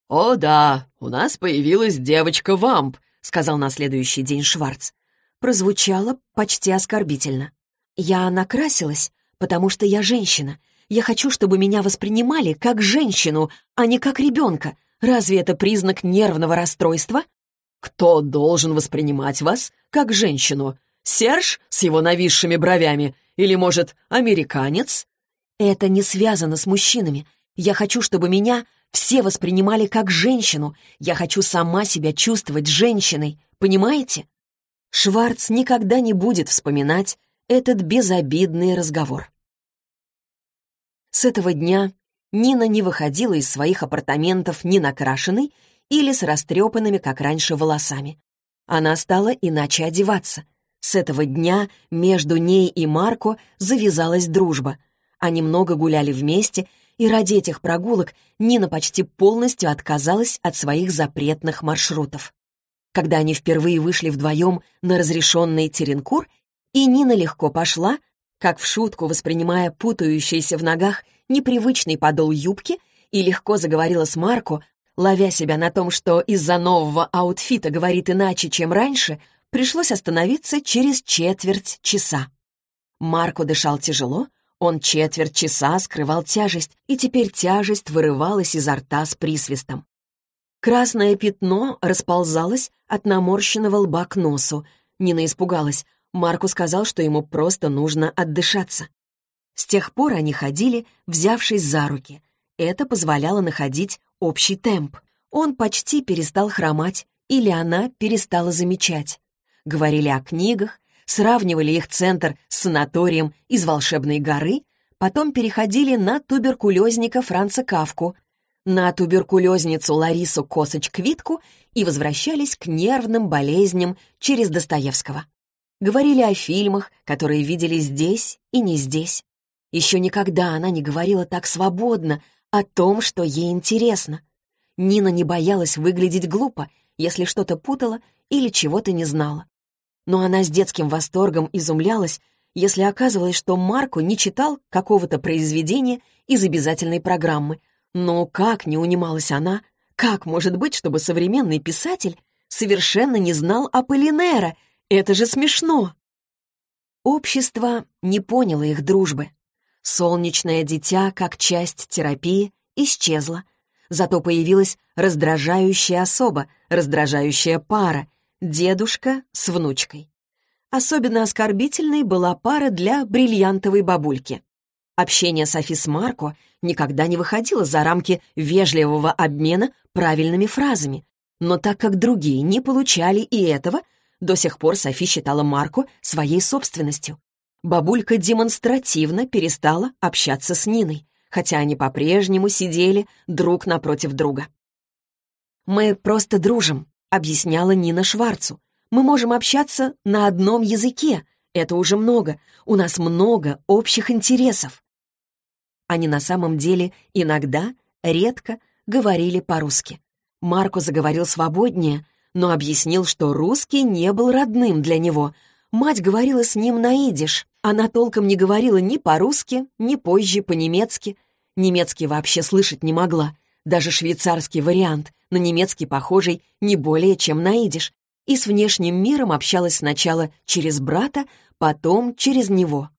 «О да, у нас появилась девочка-вамп», — сказал на следующий день Шварц.
Прозвучало почти оскорбительно. «Я накрасилась, потому что я женщина. Я хочу, чтобы меня воспринимали как женщину, а не как ребенка. Разве это признак нервного расстройства?»
«Кто должен воспринимать вас как женщину? Серж с его нависшими бровями? Или, может, американец?»
«Это не связано с мужчинами. Я хочу, чтобы меня все воспринимали как женщину. Я хочу сама себя чувствовать женщиной, понимаете? Шварц никогда не будет вспоминать этот безобидный разговор. С этого дня Нина не выходила из своих апартаментов ни накрашенной или с растрепанными, как раньше, волосами. Она стала иначе одеваться. С этого дня между ней и Марко завязалась дружба. Они много гуляли вместе и ради этих прогулок Нина почти полностью отказалась от своих запретных маршрутов. Когда они впервые вышли вдвоем на разрешенный Теренкур, и Нина легко пошла, как в шутку воспринимая путающийся в ногах непривычный подол юбки и легко заговорила с Марко, ловя себя на том, что из-за нового аутфита говорит иначе, чем раньше, пришлось остановиться через четверть часа. Марко дышал тяжело, он четверть часа скрывал тяжесть, и теперь тяжесть вырывалась изо рта с присвистом. Красное пятно расползалось от наморщенного лба к носу. Нина испугалась. Марку сказал, что ему просто нужно отдышаться. С тех пор они ходили, взявшись за руки. Это позволяло находить общий темп. Он почти перестал хромать, или она перестала замечать. Говорили о книгах, сравнивали их центр санаторием из волшебной горы, потом переходили на туберкулезника Франца Кавку, на туберкулезницу Ларису Косыч-Квитку и возвращались к нервным болезням через Достоевского. Говорили о фильмах, которые видели здесь и не здесь. Еще никогда она не говорила так свободно о том, что ей интересно. Нина не боялась выглядеть глупо, если что-то путала или чего-то не знала. Но она с детским восторгом изумлялась, если оказывалось, что Марко не читал какого-то произведения из обязательной программы. Но как не унималась она, как может быть, чтобы современный писатель совершенно не знал Аполлинера? Это же смешно! Общество не поняло их дружбы. Солнечное дитя, как часть терапии, исчезло. Зато появилась раздражающая особа, раздражающая пара, дедушка с внучкой. Особенно оскорбительной была пара для бриллиантовой бабульки. Общение Софи с Марко никогда не выходило за рамки вежливого обмена правильными фразами, но так как другие не получали и этого, до сих пор Софи считала Марко своей собственностью. Бабулька демонстративно перестала общаться с Ниной, хотя они по-прежнему сидели друг напротив друга. «Мы просто дружим», — объясняла Нина Шварцу, мы можем общаться на одном языке. Это уже много. У нас много общих интересов». Они на самом деле иногда, редко говорили по-русски. Марко заговорил свободнее, но объяснил, что русский не был родным для него. Мать говорила с ним на идиш. Она толком не говорила ни по-русски, ни позже по-немецки. Немецкий вообще слышать не могла. Даже швейцарский вариант, на немецкий похожий не более, чем на идиш и с внешним миром общалась сначала через брата, потом через него.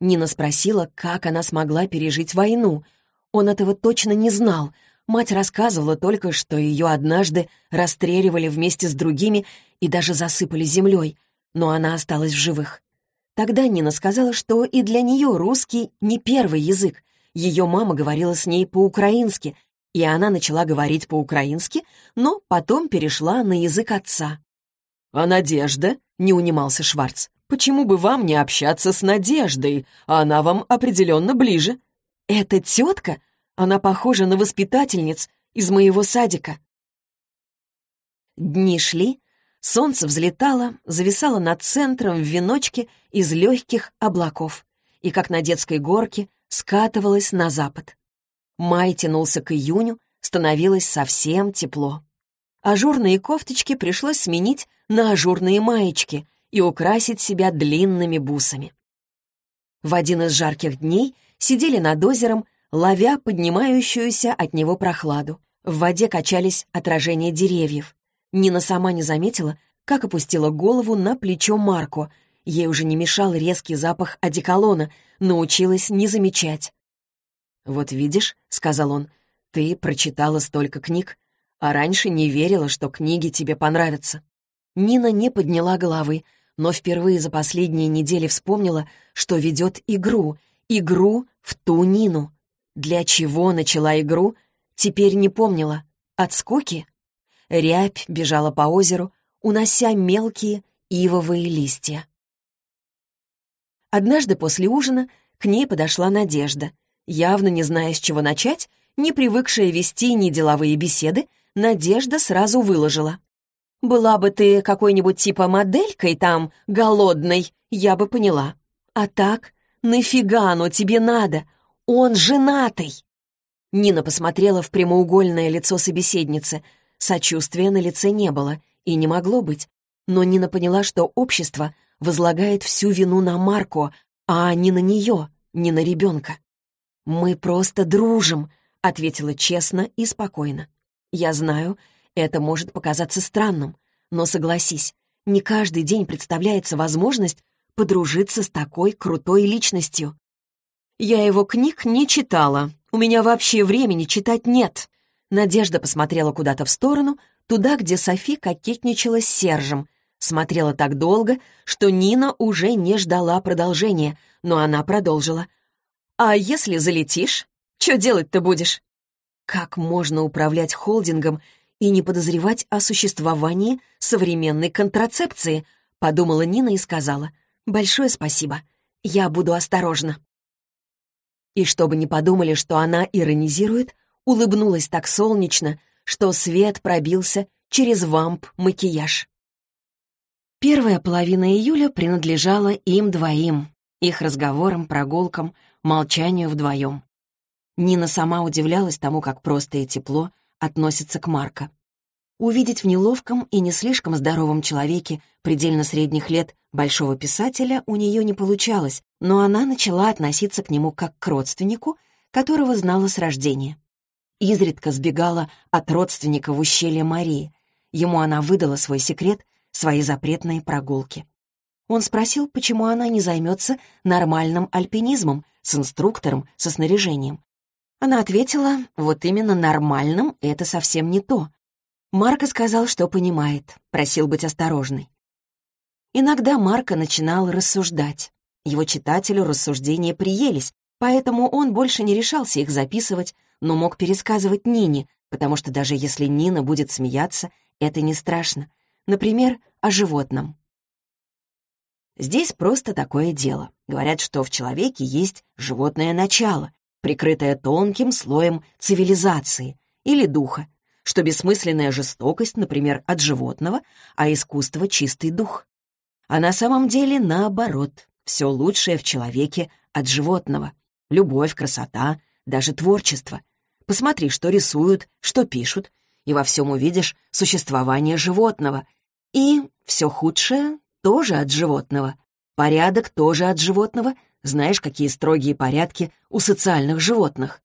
Нина спросила, как она смогла пережить войну. Он этого точно не знал. Мать рассказывала только, что ее однажды расстреливали вместе с другими и даже засыпали землей, но она осталась в живых. Тогда Нина сказала, что и для нее русский не первый язык. Ее мама говорила с ней по-украински, и она начала говорить по-украински, но потом перешла на язык отца.
«А Надежда?» — не унимался Шварц. «Почему бы вам не общаться с Надеждой? Она вам определенно ближе».
«Эта тетка? Она похожа на воспитательниц из моего садика». Дни шли, солнце взлетало, зависало над центром в веночке из легких облаков и, как на детской горке, скатывалось на запад. Май тянулся к июню, становилось совсем тепло. Ажурные кофточки пришлось сменить на ажурные маечки и украсить себя длинными бусами. В один из жарких дней сидели над озером, ловя поднимающуюся от него прохладу. В воде качались отражения деревьев. Нина сама не заметила, как опустила голову на плечо Марко. Ей уже не мешал резкий запах одеколона, научилась не замечать. «Вот видишь», — сказал он, — «ты прочитала столько книг, а раньше не верила, что книги тебе понравятся». Нина не подняла головы, но впервые за последние недели вспомнила, что ведет игру, игру в ту Нину. Для чего начала игру, теперь не помнила. От скуки? Рябь бежала по озеру, унося мелкие ивовые листья. Однажды после ужина к ней подошла Надежда, явно не зная, с чего начать, не привыкшая вести ни деловые беседы, Надежда сразу выложила. Была бы ты какой-нибудь типа моделькой там, голодной, я бы поняла. А так, нафига оно тебе надо? Он женатый!» Нина посмотрела в прямоугольное лицо собеседницы. Сочувствия на лице не было и не могло быть. Но Нина поняла, что общество возлагает всю вину на Марко, а не на нее, не на ребенка. «Мы просто дружим», — ответила честно и спокойно. «Я знаю, это может показаться странным, но согласись, не каждый день представляется возможность подружиться с такой крутой личностью. Я его книг не читала. У меня вообще времени читать нет. Надежда посмотрела куда-то в сторону, туда, где Софи кокетничала с Сержем. Смотрела так долго, что Нина уже не ждала продолжения, но она продолжила. «А если залетишь? Что делать-то будешь?» Как можно управлять холдингом, и не подозревать о существовании современной контрацепции», подумала Нина и сказала, «Большое спасибо, я буду осторожна». И чтобы не подумали, что она иронизирует, улыбнулась так солнечно, что свет пробился через вамп-макияж. Первая половина июля принадлежала им двоим, их разговорам, прогулкам, молчанию вдвоем. Нина сама удивлялась тому, как просто и тепло — относится к Марко. Увидеть в неловком и не слишком здоровом человеке предельно средних лет большого писателя у нее не получалось, но она начала относиться к нему как к родственнику, которого знала с рождения. Изредка сбегала от родственника в ущелье Марии. Ему она выдала свой секрет, свои запретные прогулки. Он спросил, почему она не займется нормальным альпинизмом с инструктором, со снаряжением. Она ответила, вот именно нормальным это совсем не то. Марко сказал, что понимает, просил быть осторожной. Иногда Марко начинал рассуждать. Его читателю рассуждения приелись, поэтому он больше не решался их записывать, но мог пересказывать Нине, потому что даже если Нина будет смеяться, это не страшно. Например, о животном. Здесь просто такое дело. Говорят, что в человеке есть животное начало, прикрытая тонким слоем цивилизации или духа, что бессмысленная жестокость, например, от животного, а искусство — чистый дух. А на самом деле наоборот, все лучшее в человеке от животного. Любовь, красота, даже творчество. Посмотри, что рисуют, что пишут, и во всем увидишь существование животного. И все худшее тоже от животного. Порядок тоже от животного — знаешь, какие строгие порядки у социальных животных?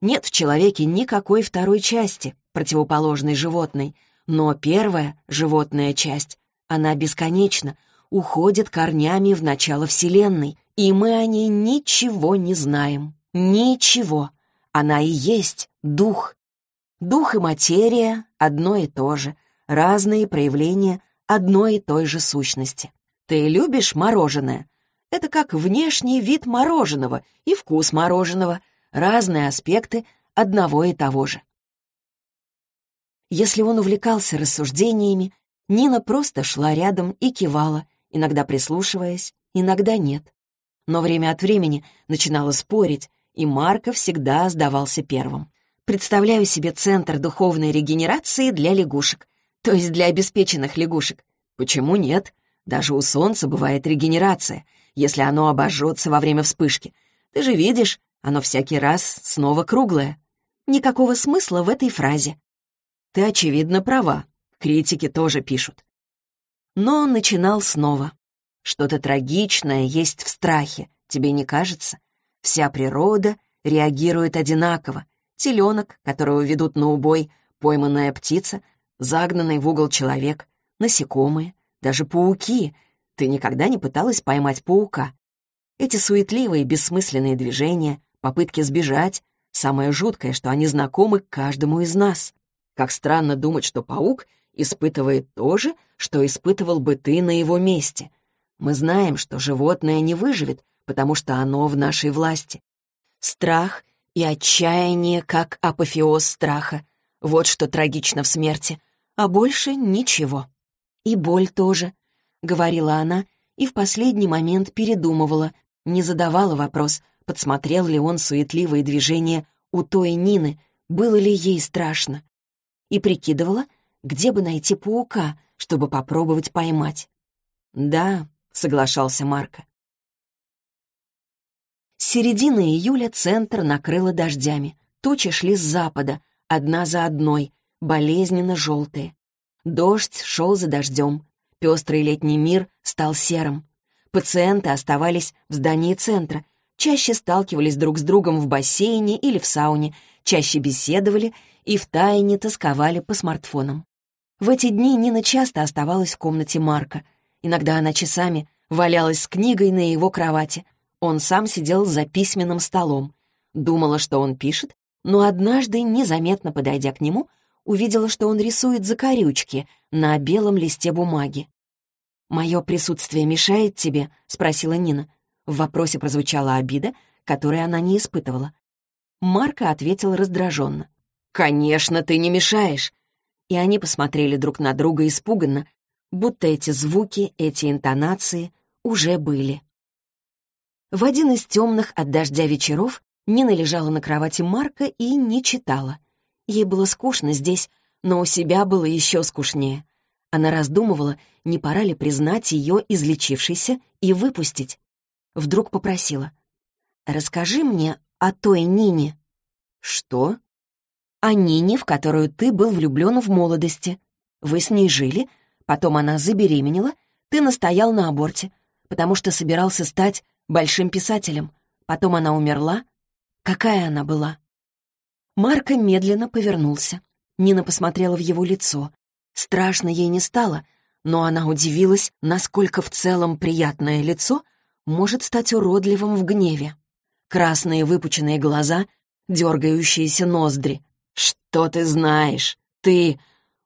Нет в человеке никакой второй части, противоположной животной, но первая, животная часть, она бесконечна, уходит корнями в начало Вселенной, и мы о ней ничего не знаем. Ничего. Она и есть дух. Дух и материя — одно и то же, разные проявления одной и той же сущности. Ты любишь мороженое? Это как внешний вид мороженого и вкус мороженого, разные аспекты одного и того же. Если он увлекался рассуждениями, Нина просто шла рядом и кивала, иногда прислушиваясь, иногда нет. Но время от времени начинала спорить, и Марко всегда сдавался первым. Представляю себе центр духовной регенерации для лягушек, то есть для обеспеченных лягушек. Почему нет? Даже у солнца бывает регенерация — если оно обожжется во время вспышки. Ты же видишь, оно всякий раз снова круглое. Никакого смысла в этой фразе. Ты, очевидно, права. Критики тоже пишут. Но он начинал снова. Что-то трагичное есть в страхе, тебе не кажется? Вся природа реагирует одинаково. Теленок, которого ведут на убой, пойманная птица, загнанный в угол человек, насекомые, даже пауки — ты никогда не пыталась поймать паука. Эти суетливые, бессмысленные движения, попытки сбежать — самое жуткое, что они знакомы каждому из нас. Как странно думать, что паук испытывает то же, что испытывал бы ты на его месте. Мы знаем, что животное не выживет, потому что оно в нашей власти. Страх и отчаяние как апофеоз страха. Вот что трагично в смерти. А больше ничего. И боль тоже. — говорила она и в последний момент передумывала, не задавала вопрос, подсмотрел ли он суетливые движения у той Нины, было ли ей страшно, и прикидывала, где бы найти паука, чтобы попробовать поймать. «Да», — соглашался Марко. С середины июля центр накрыло дождями. Тучи шли с запада, одна за одной, болезненно желтые. Дождь шел за дождем. Пестрый летний мир стал серым. Пациенты оставались в здании центра, чаще сталкивались друг с другом в бассейне или в сауне, чаще беседовали и втайне тосковали по смартфонам. В эти дни Нина часто оставалась в комнате Марка. Иногда она часами валялась с книгой на его кровати. Он сам сидел за письменным столом. Думала, что он пишет, но однажды, незаметно подойдя к нему, увидела, что он рисует закорючки на белом листе бумаги. «Мое присутствие мешает тебе?» — спросила Нина. В вопросе прозвучала обида, которую она не испытывала. Марка ответила раздраженно. «Конечно, ты не мешаешь!» И они посмотрели друг на друга испуганно, будто эти звуки, эти интонации уже были. В один из темных от дождя вечеров Нина лежала на кровати Марка и не читала — Ей было скучно здесь, но у себя было еще скучнее. Она раздумывала, не пора ли признать ее излечившейся и выпустить. Вдруг попросила. «Расскажи мне о той Нине». «Что?» «О Нине, в которую ты был влюблен в молодости. Вы с ней жили, потом она забеременела, ты настоял на аборте, потому что собирался стать большим писателем. Потом она умерла. Какая она была?» Марко медленно повернулся. Нина посмотрела в его лицо. Страшно ей не стало, но она удивилась, насколько в целом приятное лицо может стать уродливым в гневе. Красные выпученные глаза, дергающиеся ноздри. «Что ты знаешь? Ты...»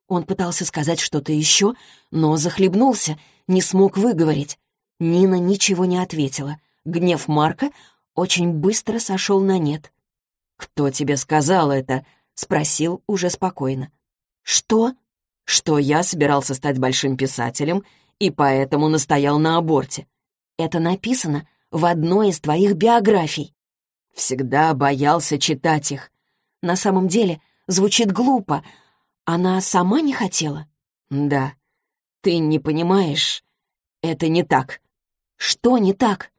Он пытался сказать что-то еще, но захлебнулся, не смог выговорить. Нина ничего не ответила. Гнев Марка очень быстро сошел на нет. «Кто тебе сказал это?» — спросил уже спокойно. «Что?» «Что я собирался стать большим писателем и поэтому настоял на аборте. Это написано в одной из твоих биографий. Всегда боялся читать их. На самом деле звучит глупо. Она сама не хотела?» «Да. Ты не понимаешь. Это не так». «Что не так?»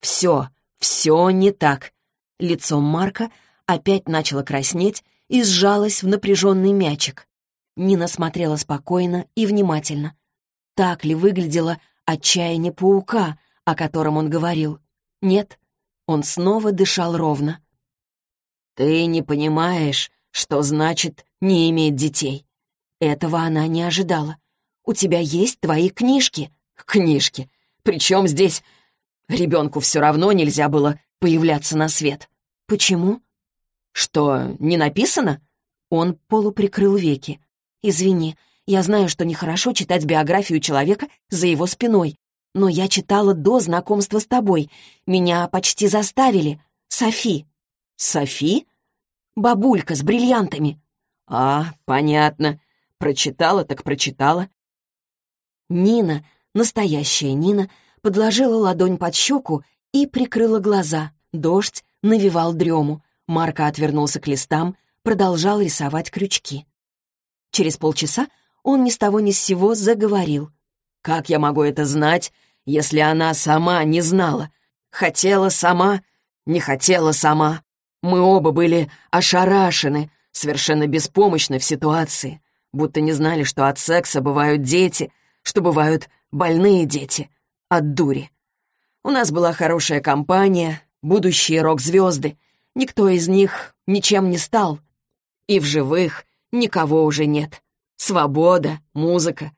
«Все, все не так». Лицо Марка — опять начала краснеть и сжалась в напряженный мячик. Нина смотрела спокойно и внимательно. Так ли выглядело отчаяние паука, о котором он говорил? Нет, он снова дышал ровно. «Ты не понимаешь, что значит не иметь детей. Этого она не ожидала. У тебя есть твои книжки. Книжки. Причем здесь ребенку все равно нельзя было появляться на свет. Почему? Что, не написано? Он полуприкрыл веки. Извини, я знаю, что нехорошо читать биографию человека за его спиной, но я читала до знакомства с тобой. Меня почти заставили. Софи. Софи? Бабулька с бриллиантами. А, понятно. Прочитала так прочитала. Нина, настоящая Нина, подложила ладонь под щеку и прикрыла глаза. Дождь навевал дрему. Марко отвернулся к листам, продолжал рисовать крючки. Через полчаса он ни с того ни с сего заговорил. «Как я могу это знать, если она сама не знала? Хотела сама, не хотела сама. Мы оба были ошарашены, совершенно беспомощны в ситуации, будто не знали, что от секса бывают дети, что бывают больные дети, от дури. У нас была хорошая компания, будущие рок-звезды — Никто из них ничем не стал. И в живых никого уже нет. Свобода, музыка.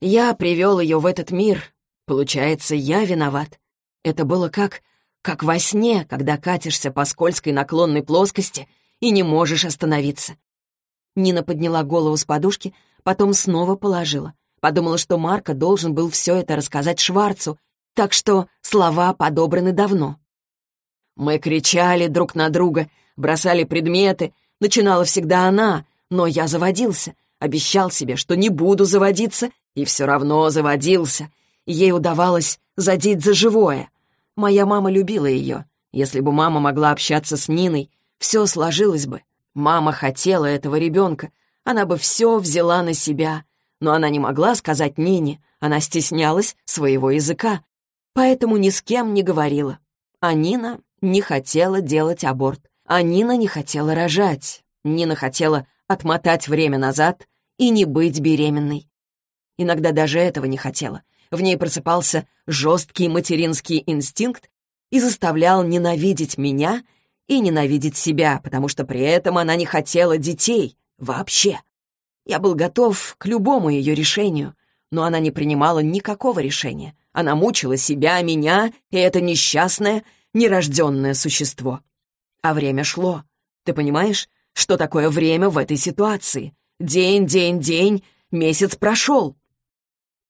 Я привел ее в этот мир. Получается, я виноват. Это было как... как во сне, когда катишься по скользкой наклонной плоскости и не можешь остановиться. Нина подняла голову с подушки, потом снова положила. Подумала, что Марко должен был все это рассказать Шварцу, так что слова подобраны давно. Мы кричали друг на друга, бросали предметы. Начинала всегда она, но я заводился. Обещал себе, что не буду заводиться, и все равно заводился. Ей удавалось задеть за живое. Моя мама любила ее. Если бы мама могла общаться с Ниной, все сложилось бы. Мама хотела этого ребенка. Она бы все взяла на себя. Но она не могла сказать Нине. Она стеснялась своего языка. Поэтому ни с кем не говорила. А Нина не хотела делать аборт, а Нина не хотела рожать. Нина хотела отмотать время назад и не быть беременной. Иногда даже этого не хотела. В ней просыпался жесткий материнский инстинкт и заставлял ненавидеть меня и ненавидеть себя, потому что при этом она не хотела детей вообще. Я был готов к любому ее решению, но она не принимала никакого решения. Она мучила себя, меня и это несчастное, нерожденное существо. А время шло. Ты понимаешь, что такое время в этой ситуации? День, день, день, месяц прошел.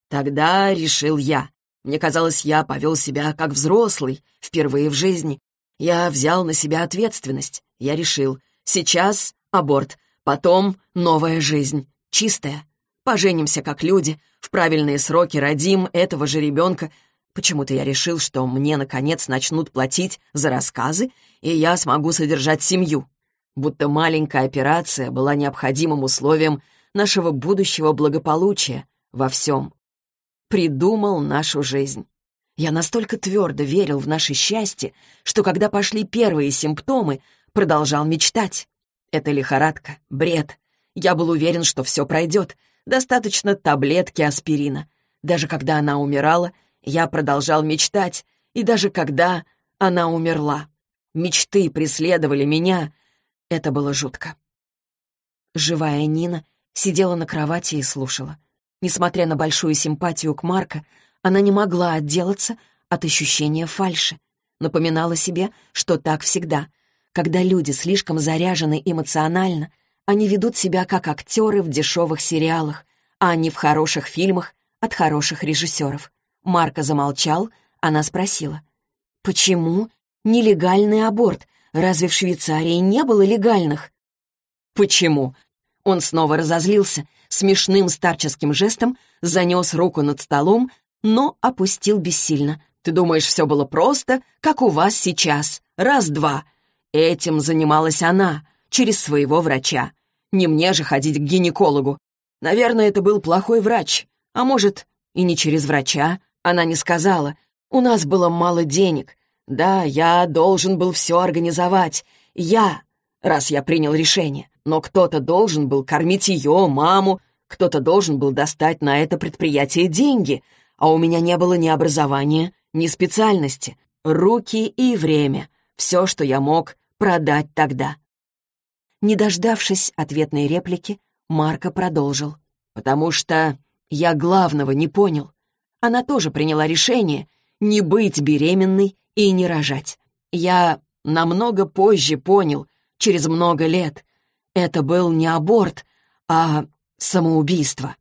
Тогда решил я. Мне казалось, я повел себя как взрослый, впервые в жизни. Я взял на себя ответственность. Я решил, сейчас аборт, потом новая жизнь, чистая. Поженимся как люди, в правильные сроки родим этого же ребенка, Почему-то я решил, что мне, наконец, начнут платить за рассказы, и я смогу содержать семью. Будто маленькая операция была необходимым условием нашего будущего благополучия во всем. Придумал нашу жизнь. Я настолько твердо верил в наше счастье, что когда пошли первые симптомы, продолжал мечтать. Это лихорадка, бред. Я был уверен, что все пройдет. Достаточно таблетки аспирина. Даже когда она умирала — я продолжал мечтать, и даже когда она умерла, мечты преследовали меня. Это было жутко. Живая Нина сидела на кровати и слушала. Несмотря на большую симпатию к Марко, она не могла отделаться от ощущения фальши. Напоминала себе, что так всегда. Когда люди слишком заряжены эмоционально, они ведут себя как актеры в дешевых сериалах, а не в хороших фильмах от хороших режиссеров. Марко замолчал, она спросила. «Почему нелегальный аборт? Разве в Швейцарии не было легальных?» «Почему?» Он снова разозлился, смешным старческим жестом занес руку над столом, но опустил бессильно. «Ты думаешь, все было просто, как у вас сейчас? Раз-два!» Этим занималась она, через своего врача. Не мне же ходить к гинекологу. Наверное, это был плохой врач. А может, и не через врача. Она не сказала. У нас было мало денег. Да, я должен был все организовать. Я, раз я принял решение. Но кто-то должен был кормить ее, маму. Кто-то должен был достать на это предприятие деньги. А у меня не было ни образования, ни специальности. Руки и время. Все, что я мог продать тогда. Не дождавшись ответной реплики, Марко продолжил. «Потому что я главного не понял. Она тоже приняла решение не быть беременной и не рожать. Я намного позже понял, через много лет. Это был не аборт, а самоубийство.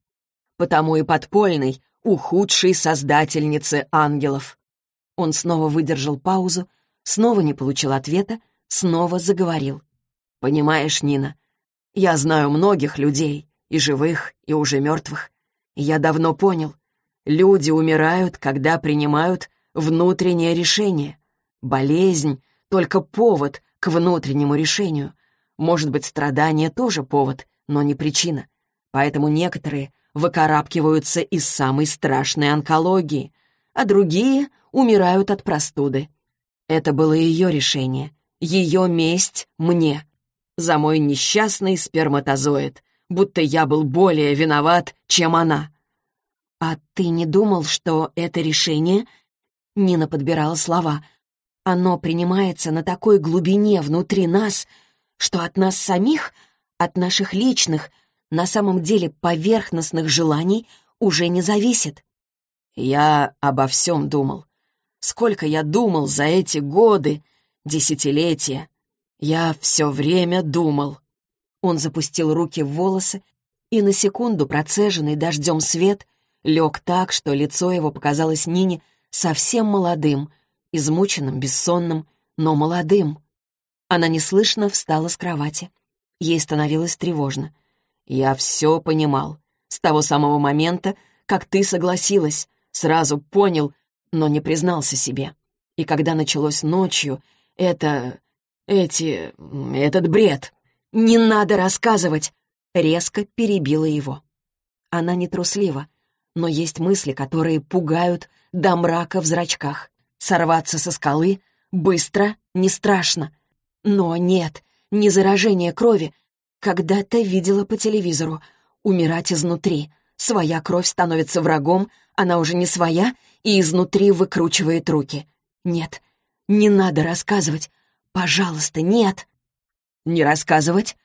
Потому и подпольный у худшей создательницы ангелов. Он снова выдержал паузу, снова не получил ответа, снова заговорил. «Понимаешь, Нина, я знаю многих людей, и живых, и уже мертвых. Я давно понял, Люди умирают, когда принимают внутреннее решение. Болезнь — только повод к внутреннему решению. Может быть, страдание тоже повод, но не причина. Поэтому некоторые выкарабкиваются из самой страшной онкологии, а другие умирают от простуды. Это было ее решение, ее месть мне, за мой несчастный сперматозоид, будто я был более виноват, чем она. «А ты не думал, что это решение...» Нина подбирала слова. «Оно принимается на такой глубине внутри нас, что от нас самих, от наших личных, на самом деле поверхностных желаний уже не зависит».
Я обо всем думал. Сколько я думал за эти годы, десятилетия. Я все время думал.
Он запустил руки в волосы, и на секунду, процеженный дождем свет, лег так, что лицо его показалось Нине совсем молодым, измученным, бессонным, но молодым. Она неслышно встала с кровати. Ей становилось тревожно.
«Я все понимал. С того самого момента, как ты согласилась, сразу понял, но не признался себе. И когда началось ночью, это... эти... этот бред.
Не надо рассказывать!» Резко перебила его. Она нетруслива но есть мысли, которые пугают до мрака в зрачках. Сорваться со скалы быстро, не страшно. Но нет, не заражение крови. Когда-то видела по телевизору. Умирать изнутри. Своя кровь становится врагом, она уже не своя и изнутри выкручивает руки. Нет, не надо рассказывать. Пожалуйста, нет.
Не рассказывать?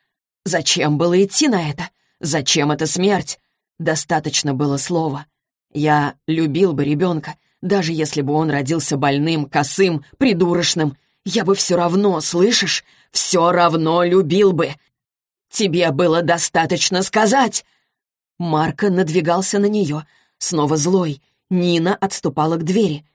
Зачем было идти на это? Зачем эта смерть? Достаточно было слова. Я любил бы ребенка, даже если бы он родился больным, косым, придурочным. Я бы все равно, слышишь, все равно любил бы. Тебе было достаточно сказать. Марко надвигался на нее, снова злой. Нина отступала к двери.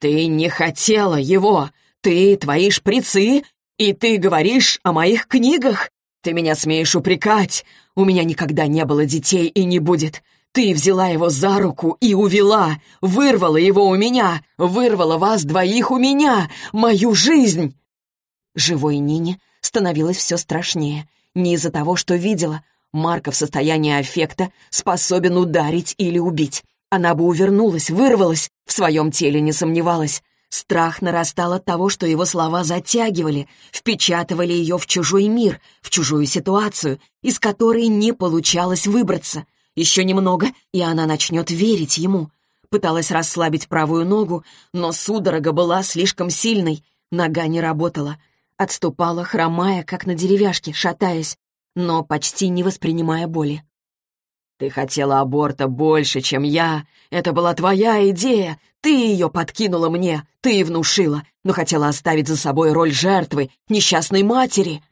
«Ты не хотела его! Ты, твои шприцы! И ты говоришь о моих книгах! Ты меня смеешь упрекать! У меня никогда не было детей и не будет. Ты взяла его за руку и увела, вырвала его у меня, вырвала вас двоих у меня, мою жизнь!»
Живой Нине становилось все страшнее. Не из-за того, что видела. Марка в состоянии аффекта способен ударить или убить. Она бы увернулась, вырвалась, в своем теле не сомневалась. Страх нарастал от того, что его слова затягивали, впечатывали ее в чужой мир, в чужую ситуацию, из которой не получалось выбраться. Еще немного, и она начнет верить ему. Пыталась расслабить правую ногу, но судорога была слишком сильной, нога не работала. Отступала, хромая, как на деревяшке, шатаясь, но почти не воспринимая боли.
Ты хотела аборта больше, чем я. Это была твоя идея. Ты ее подкинула мне, ты внушила, но хотела оставить за собой роль жертвы, несчастной матери».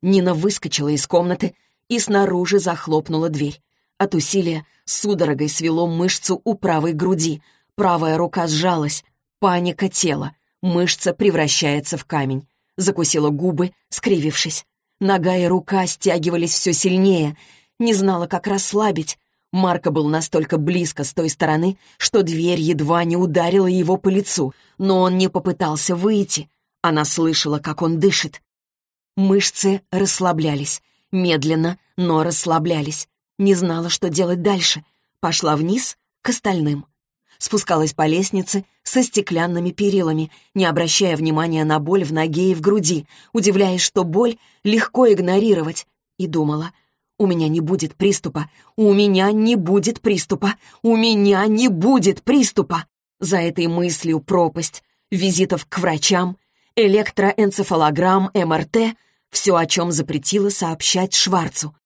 Нина выскочила из комнаты и снаружи захлопнула дверь. От усилия судорогой свело мышцу у правой груди. Правая рука сжалась, паника тела, мышца превращается в камень. Закусила губы, скривившись. Нога и рука стягивались все сильнее — не знала, как расслабить. Марко был настолько близко с той стороны, что дверь едва не ударила его по лицу, но он не попытался выйти. Она слышала, как он дышит. Мышцы расслаблялись. Медленно, но расслаблялись. Не знала, что делать дальше. Пошла вниз, к остальным. Спускалась по лестнице со стеклянными перилами, не обращая внимания на боль в ноге и в груди, удивляясь, что боль легко игнорировать. И думала — у меня не будет приступа! У меня не будет приступа! У меня не будет приступа!» За этой мыслью пропасть, визитов к врачам, электроэнцефалограмм, МРТ — все, о чем запретила сообщать Шварцу.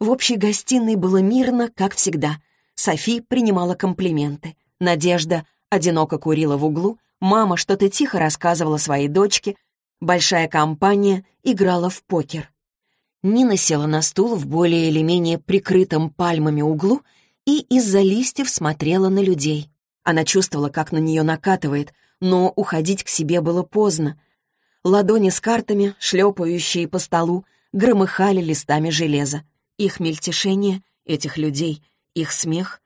В общей гостиной было мирно, как всегда. Софи принимала комплименты. Надежда одиноко курила в углу, мама что-то тихо рассказывала своей дочке, большая компания играла в покер. Нина села на стул в более или менее прикрытом пальмами углу и из-за листьев смотрела на людей. Она чувствовала, как на нее накатывает, но уходить к себе было поздно. Ладони с картами, шлепающие по столу, громыхали листами железа. Их мельтешение, этих людей, их смех.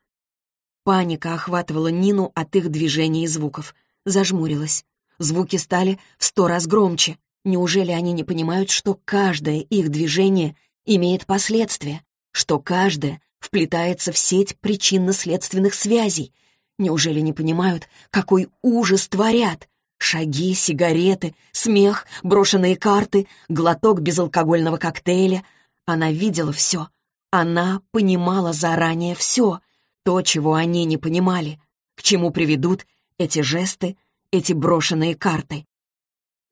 Паника охватывала Нину от их движений и звуков. Зажмурилась. Звуки стали в сто раз громче. Неужели они не понимают, что каждое их движение имеет последствия, что каждое вплетается в сеть причинно-следственных связей? Неужели не понимают, какой ужас творят? Шаги, сигареты, смех, брошенные карты, глоток безалкогольного коктейля. Она видела все. Она понимала заранее все. То, чего они не понимали. К чему приведут эти жесты, эти брошенные карты.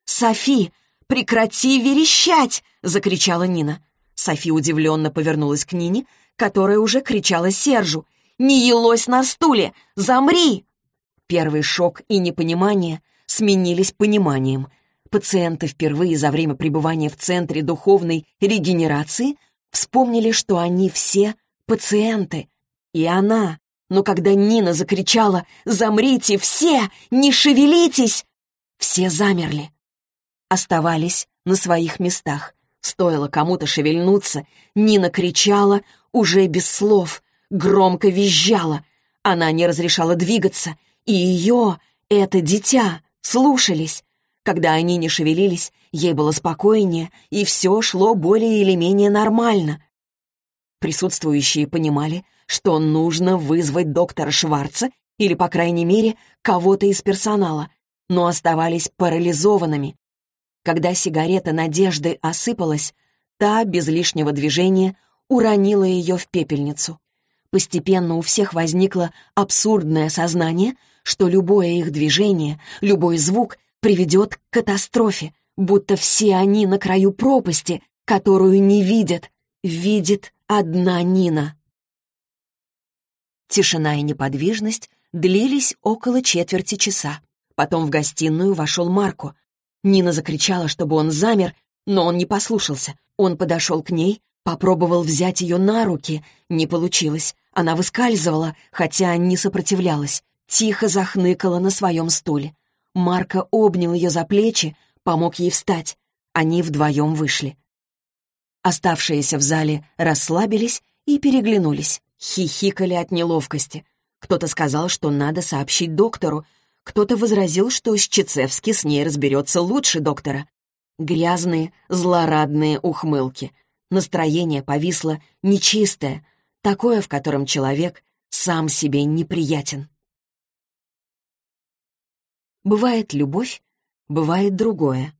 «Софи!» Прекрати верещать!» — закричала Нина. Софи удивленно повернулась к Нине, которая уже кричала Сержу. «Не елось на стуле! Замри!» Первый шок и непонимание сменились пониманием. Пациенты впервые за время пребывания в Центре духовной регенерации вспомнили, что они все пациенты. И она. Но когда Нина закричала «Замрите все! Не шевелитесь!» Все замерли оставались на своих местах. Стоило кому-то шевельнуться, Нина кричала, уже без слов, громко визжала. Она не разрешала двигаться, и ее, это дитя, слушались. Когда они не шевелились, ей было спокойнее, и все шло более или менее нормально. Присутствующие понимали, что нужно вызвать доктора Шварца или, по крайней мере, кого-то из персонала, но оставались парализованными, когда сигарета надежды осыпалась, та, без лишнего движения, уронила ее в пепельницу. Постепенно у всех возникло абсурдное сознание, что любое их движение, любой звук приведет к катастрофе, будто все они на краю пропасти, которую не видят, видит одна Нина. Тишина и неподвижность длились около четверти часа. Потом в гостиную вошел Марко, Нина закричала, чтобы он замер, но он не послушался. Он подошел к ней, попробовал взять ее на руки. Не получилось. Она выскальзывала, хотя не сопротивлялась. Тихо захныкала на своем стуле. Марко обнял ее за плечи, помог ей встать. Они вдвоем вышли. Оставшиеся в зале расслабились и переглянулись, хихикали от неловкости. Кто-то сказал, что надо сообщить доктору, кто-то возразил, что Щицевский с ней разберется лучше доктора. Грязные, злорадные ухмылки. Настроение повисло нечистое, такое, в котором человек сам себе неприятен. Бывает любовь, бывает другое.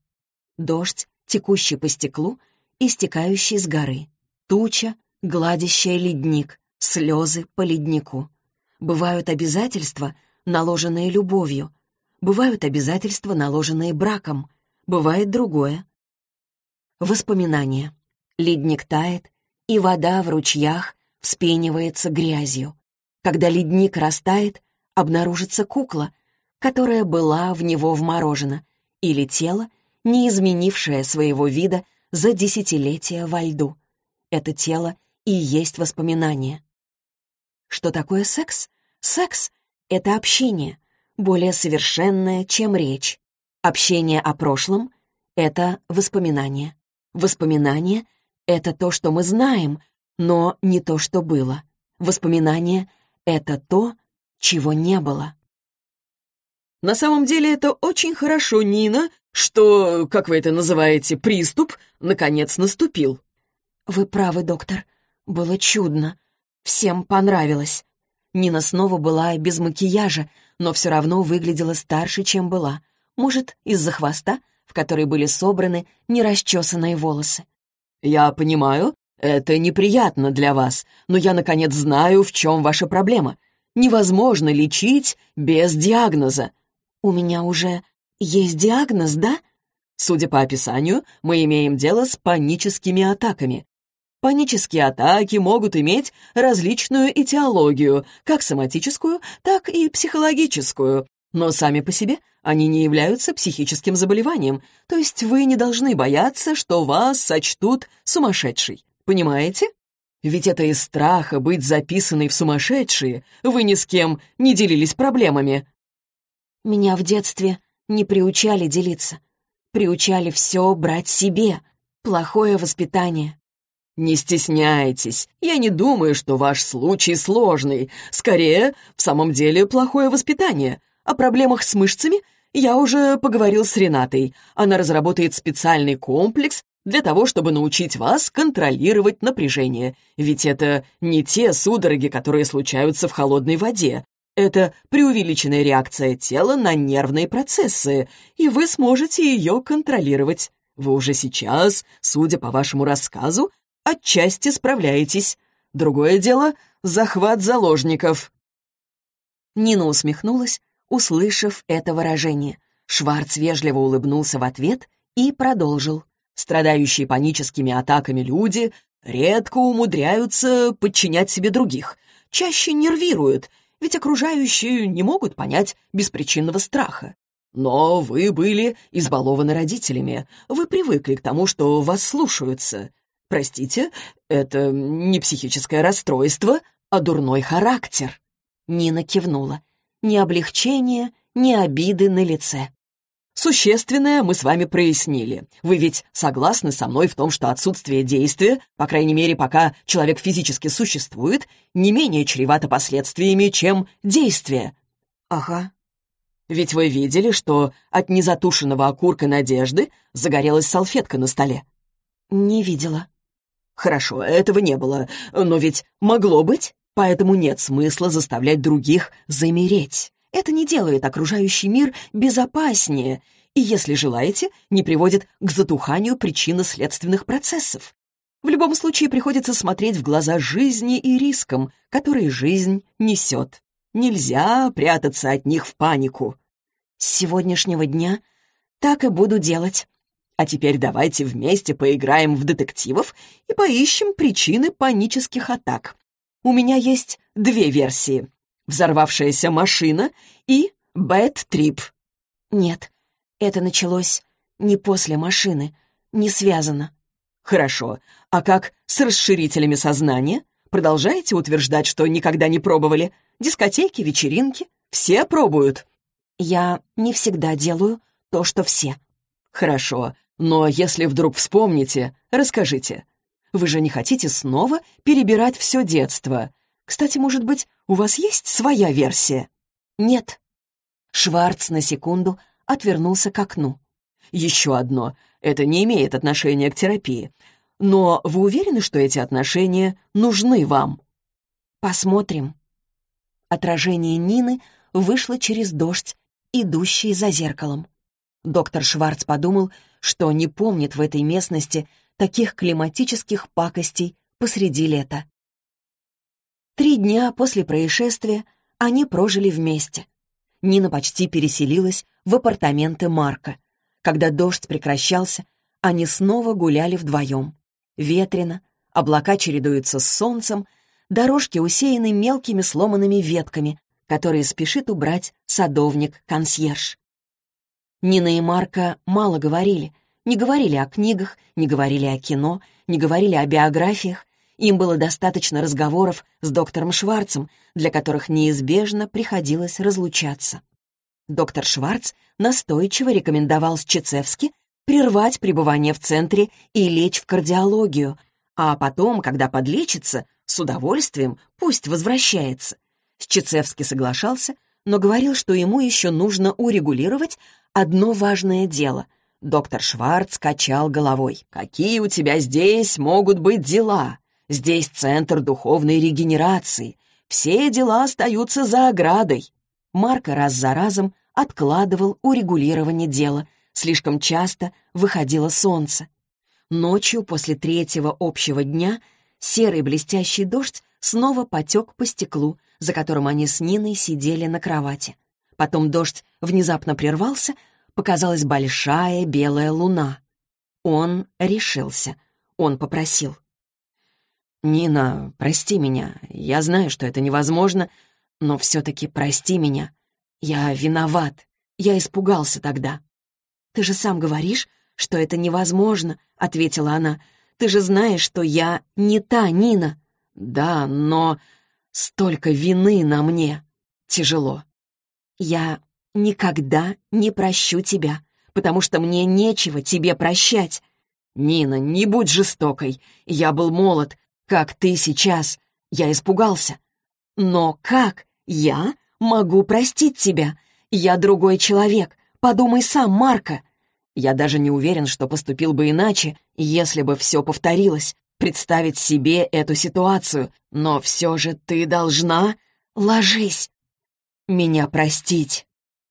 Дождь, текущий по стеклу и стекающий с горы. Туча, гладящая ледник, слезы по леднику. Бывают обязательства — наложенные любовью. Бывают обязательства, наложенные браком. Бывает другое. Воспоминания. Ледник тает, и вода в ручьях вспенивается грязью. Когда ледник растает, обнаружится кукла, которая была в него вморожена, или тело, не изменившее своего вида за десятилетия во льду. Это тело и есть воспоминание. Что такое секс? Секс это общение, более совершенное, чем речь. Общение о прошлом — это воспоминание. Воспоминание — это то, что мы знаем, но не то, что было. Воспоминание — это то, чего не было.
На самом деле это очень хорошо, Нина, что, как вы это называете, приступ, наконец наступил.
Вы правы, доктор. Было чудно. Всем понравилось. Нина снова была без макияжа, но все равно выглядела старше, чем была. Может, из-за хвоста, в который были собраны нерасчесанные волосы.
«Я понимаю, это неприятно для вас, но я, наконец, знаю, в чем ваша проблема. Невозможно лечить без диагноза».
«У меня уже есть диагноз, да?»
Судя по описанию, мы имеем дело с паническими атаками. Панические атаки могут иметь различную этиологию, как соматическую, так и психологическую. Но сами по себе они не являются психическим заболеванием, то есть вы не должны бояться, что вас сочтут сумасшедшей. Понимаете? Ведь это из страха быть записанной в сумасшедшие. Вы ни с кем не делились проблемами.
Меня в детстве не приучали делиться. Приучали все брать себе. Плохое воспитание.
Не стесняйтесь, я не думаю, что ваш случай сложный. Скорее, в самом деле, плохое воспитание. О проблемах с мышцами я уже поговорил с Ренатой. Она разработает специальный комплекс для того, чтобы научить вас контролировать напряжение. Ведь это не те судороги, которые случаются в холодной воде. Это преувеличенная реакция тела на нервные процессы, и вы сможете ее контролировать. Вы уже сейчас, судя по вашему рассказу, Отчасти справляетесь. Другое дело — захват заложников».
Нина усмехнулась, услышав это выражение. Шварц вежливо улыбнулся в ответ
и продолжил. Страдающие паническими атаками люди редко умудряются подчинять себе других, чаще нервируют, ведь окружающие не могут понять беспричинного страха. Но вы были избалованы родителями, вы привыкли к тому, что вас слушаются. Простите, это не психическое расстройство, а дурной характер. Нина кивнула. Ни облегчения, ни обиды на лице. Существенное мы с вами прояснили. Вы ведь согласны со мной в том, что отсутствие действия, по крайней мере, пока человек физически существует, не менее чревато последствиями, чем действие.
Ага.
Ведь вы видели, что от незатушенного окурка надежды загорелась салфетка на столе.
Не видела.
Хорошо, этого не было, но ведь могло быть, поэтому нет смысла заставлять других замереть. Это не делает окружающий мир безопаснее и, если желаете, не приводит к затуханию причинно-следственных процессов. В любом случае приходится смотреть в глаза жизни и рискам, которые жизнь несет. Нельзя прятаться от них в панику.
С сегодняшнего дня так и буду делать.
А теперь давайте вместе поиграем в детективов и поищем причины панических атак. У меня есть две версии. Взорвавшаяся машина и бэт-трип.
Нет, это началось не после машины, не связано.
Хорошо, а как с расширителями сознания? Продолжаете утверждать, что никогда не пробовали? Дискотеки, вечеринки? Все пробуют.
Я не всегда делаю то, что все.
Хорошо, но если вдруг вспомните, расскажите. Вы же не хотите снова перебирать все детство. Кстати, может быть, у вас есть своя версия?
Нет. Шварц на секунду отвернулся к окну.
Еще одно. Это не имеет отношения к терапии. Но вы уверены, что эти отношения нужны вам?
Посмотрим. Отражение Нины вышло через дождь, идущий за зеркалом. Доктор Шварц подумал, что не помнит в этой местности таких климатических пакостей посреди лета. Три дня после происшествия они прожили вместе. Нина почти переселилась в апартаменты Марка. Когда дождь прекращался, они снова гуляли вдвоем. Ветрено, облака чередуются с солнцем, дорожки усеяны мелкими сломанными ветками, которые спешит убрать садовник-консьерж. Нина и Марка мало говорили. Не говорили о книгах, не говорили о кино, не говорили о биографиях. Им было достаточно разговоров с доктором Шварцем, для которых неизбежно приходилось разлучаться. Доктор Шварц настойчиво рекомендовал Счицевски прервать пребывание в центре и лечь в кардиологию, а потом, когда подлечится, с удовольствием пусть возвращается. Счицевский соглашался, но говорил, что ему еще нужно урегулировать одно важное дело. Доктор Шварц качал головой. «Какие у тебя здесь могут быть дела? Здесь центр духовной регенерации. Все дела остаются за оградой». Марко раз за разом откладывал урегулирование дела. Слишком часто выходило солнце. Ночью после третьего общего дня серый блестящий дождь снова потек по стеклу, за которым они с Ниной сидели на кровати. Потом дождь внезапно прервался, показалась большая белая луна. Он решился. Он попросил. «Нина, прости меня. Я знаю, что это невозможно, но все-таки прости меня. Я виноват. Я испугался тогда». «Ты же сам говоришь, что это невозможно», — ответила она. «Ты же знаешь, что я не та Нина». «Да, но столько вины на мне. Тяжело». Я никогда не прощу тебя, потому что мне нечего тебе прощать. Нина, не будь жестокой. Я был молод, как ты сейчас. Я испугался. Но как я могу простить тебя? Я другой человек. Подумай сам, Марко. Я даже не уверен, что поступил бы иначе, если бы все повторилось. Представить себе эту ситуацию. Но все же ты должна... Ложись. «Меня простить!»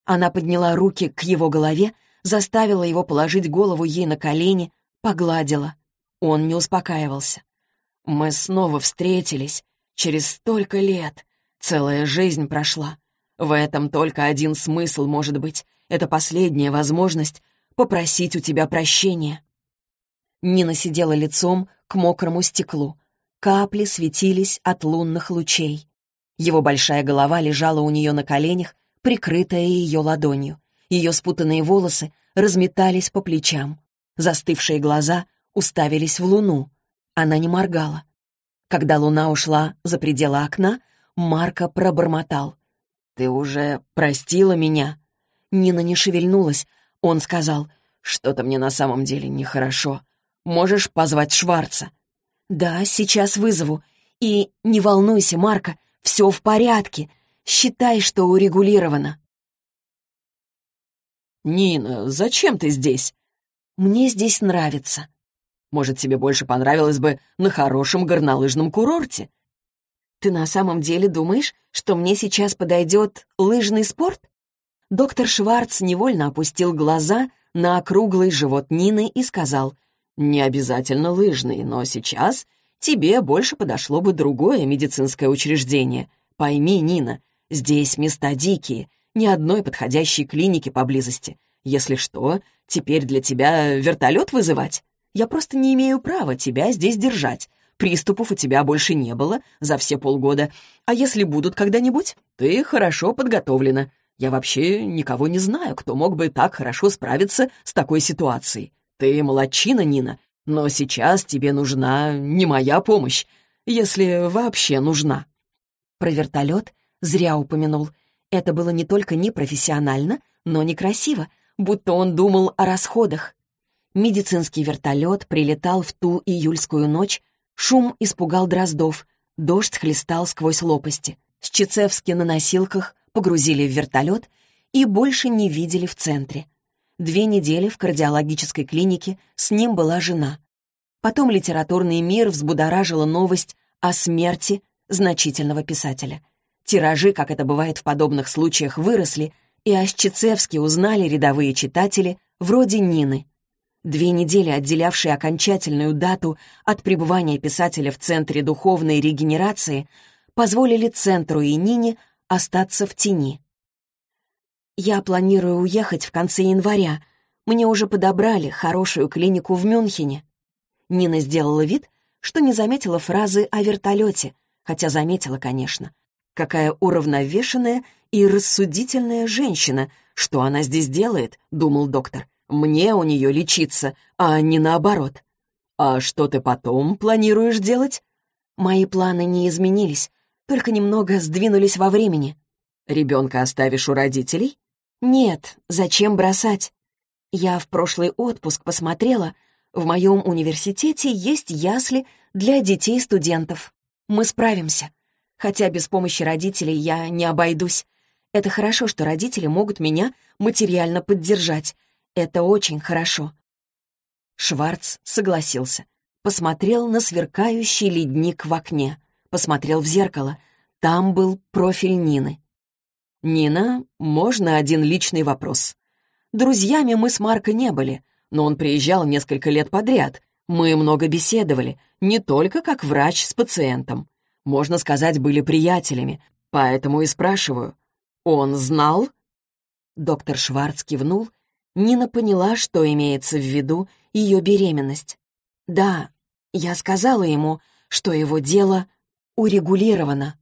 Она подняла руки к его голове, заставила его положить голову ей на колени, погладила. Он не успокаивался. «Мы снова встретились. Через столько лет. Целая жизнь прошла. В этом только один смысл, может быть. Это последняя возможность
попросить у тебя прощения». Нина сидела лицом к мокрому стеклу. Капли светились от лунных лучей. Его большая голова лежала у нее на коленях, прикрытая ее ладонью. Ее спутанные волосы разметались по плечам. Застывшие глаза уставились в луну. Она не моргала. Когда луна ушла за пределы окна, Марко пробормотал. «Ты уже простила меня?» Нина не шевельнулась. Он сказал, «Что-то мне на самом деле нехорошо. Можешь позвать Шварца?» «Да, сейчас вызову. И не волнуйся, Марко, все в порядке. Считай, что урегулировано».
«Нина, зачем ты здесь?»
«Мне здесь нравится».
«Может, тебе больше понравилось бы на хорошем горнолыжном курорте?»
«Ты на самом деле думаешь, что мне сейчас подойдет лыжный спорт?» Доктор Шварц невольно опустил глаза на округлый живот Нины и сказал, «Не обязательно лыжный, но сейчас тебе больше подошло бы другое медицинское учреждение. Пойми, Нина, здесь места дикие, ни одной подходящей клиники поблизости. Если что, теперь для тебя вертолет вызывать? Я просто не имею права тебя здесь держать. Приступов у тебя больше не было за все полгода. А если будут когда-нибудь, ты хорошо подготовлена. Я вообще никого не знаю, кто мог бы так хорошо справиться с такой ситуацией. Ты молодчина, Нина, но сейчас тебе нужна не моя помощь, если вообще нужна». Про вертолет зря упомянул. Это было не только непрофессионально, но некрасиво, будто он думал о расходах. Медицинский вертолет прилетал в ту июльскую ночь, шум испугал Дроздов, дождь хлестал сквозь лопасти. Счицевски на носилках погрузили в вертолет и больше не видели в центре. Две недели в кардиологической клинике с ним была жена. Потом литературный мир взбудоражила новость о смерти значительного писателя. Тиражи, как это бывает в подобных случаях, выросли, и о Щицевске узнали рядовые читатели, вроде Нины. Две недели, отделявшие окончательную дату от пребывания писателя в Центре духовной регенерации, позволили Центру и Нине остаться в тени. Я планирую уехать в конце января. Мне уже подобрали хорошую клинику в Мюнхене». Нина сделала вид, что не заметила фразы о вертолете, хотя заметила, конечно. Какая уравновешенная и рассудительная женщина. Что она здесь делает, думал доктор. Мне у нее лечиться, а не наоборот. «А что ты потом планируешь делать?» «Мои планы не изменились, только немного сдвинулись во времени». «Ребенка оставишь у родителей?» Нет, зачем бросать? Я в прошлый отпуск посмотрела. В моем университете есть ясли для детей-студентов. Мы справимся. Хотя без помощи родителей я не обойдусь. Это хорошо, что родители могут меня материально поддержать. Это очень хорошо. Шварц согласился. Посмотрел на сверкающий ледник в окне. Посмотрел в зеркало. Там был профиль Нины. «Нина, можно один личный вопрос?» Друзьями мы с Марко не были, но он приезжал несколько лет подряд. Мы много беседовали, не только как врач с пациентом. Можно сказать, были приятелями, поэтому и спрашиваю. «Он знал?» Доктор Шварц кивнул. Нина поняла, что имеется в виду ее беременность. «Да, я сказала ему, что его дело урегулировано».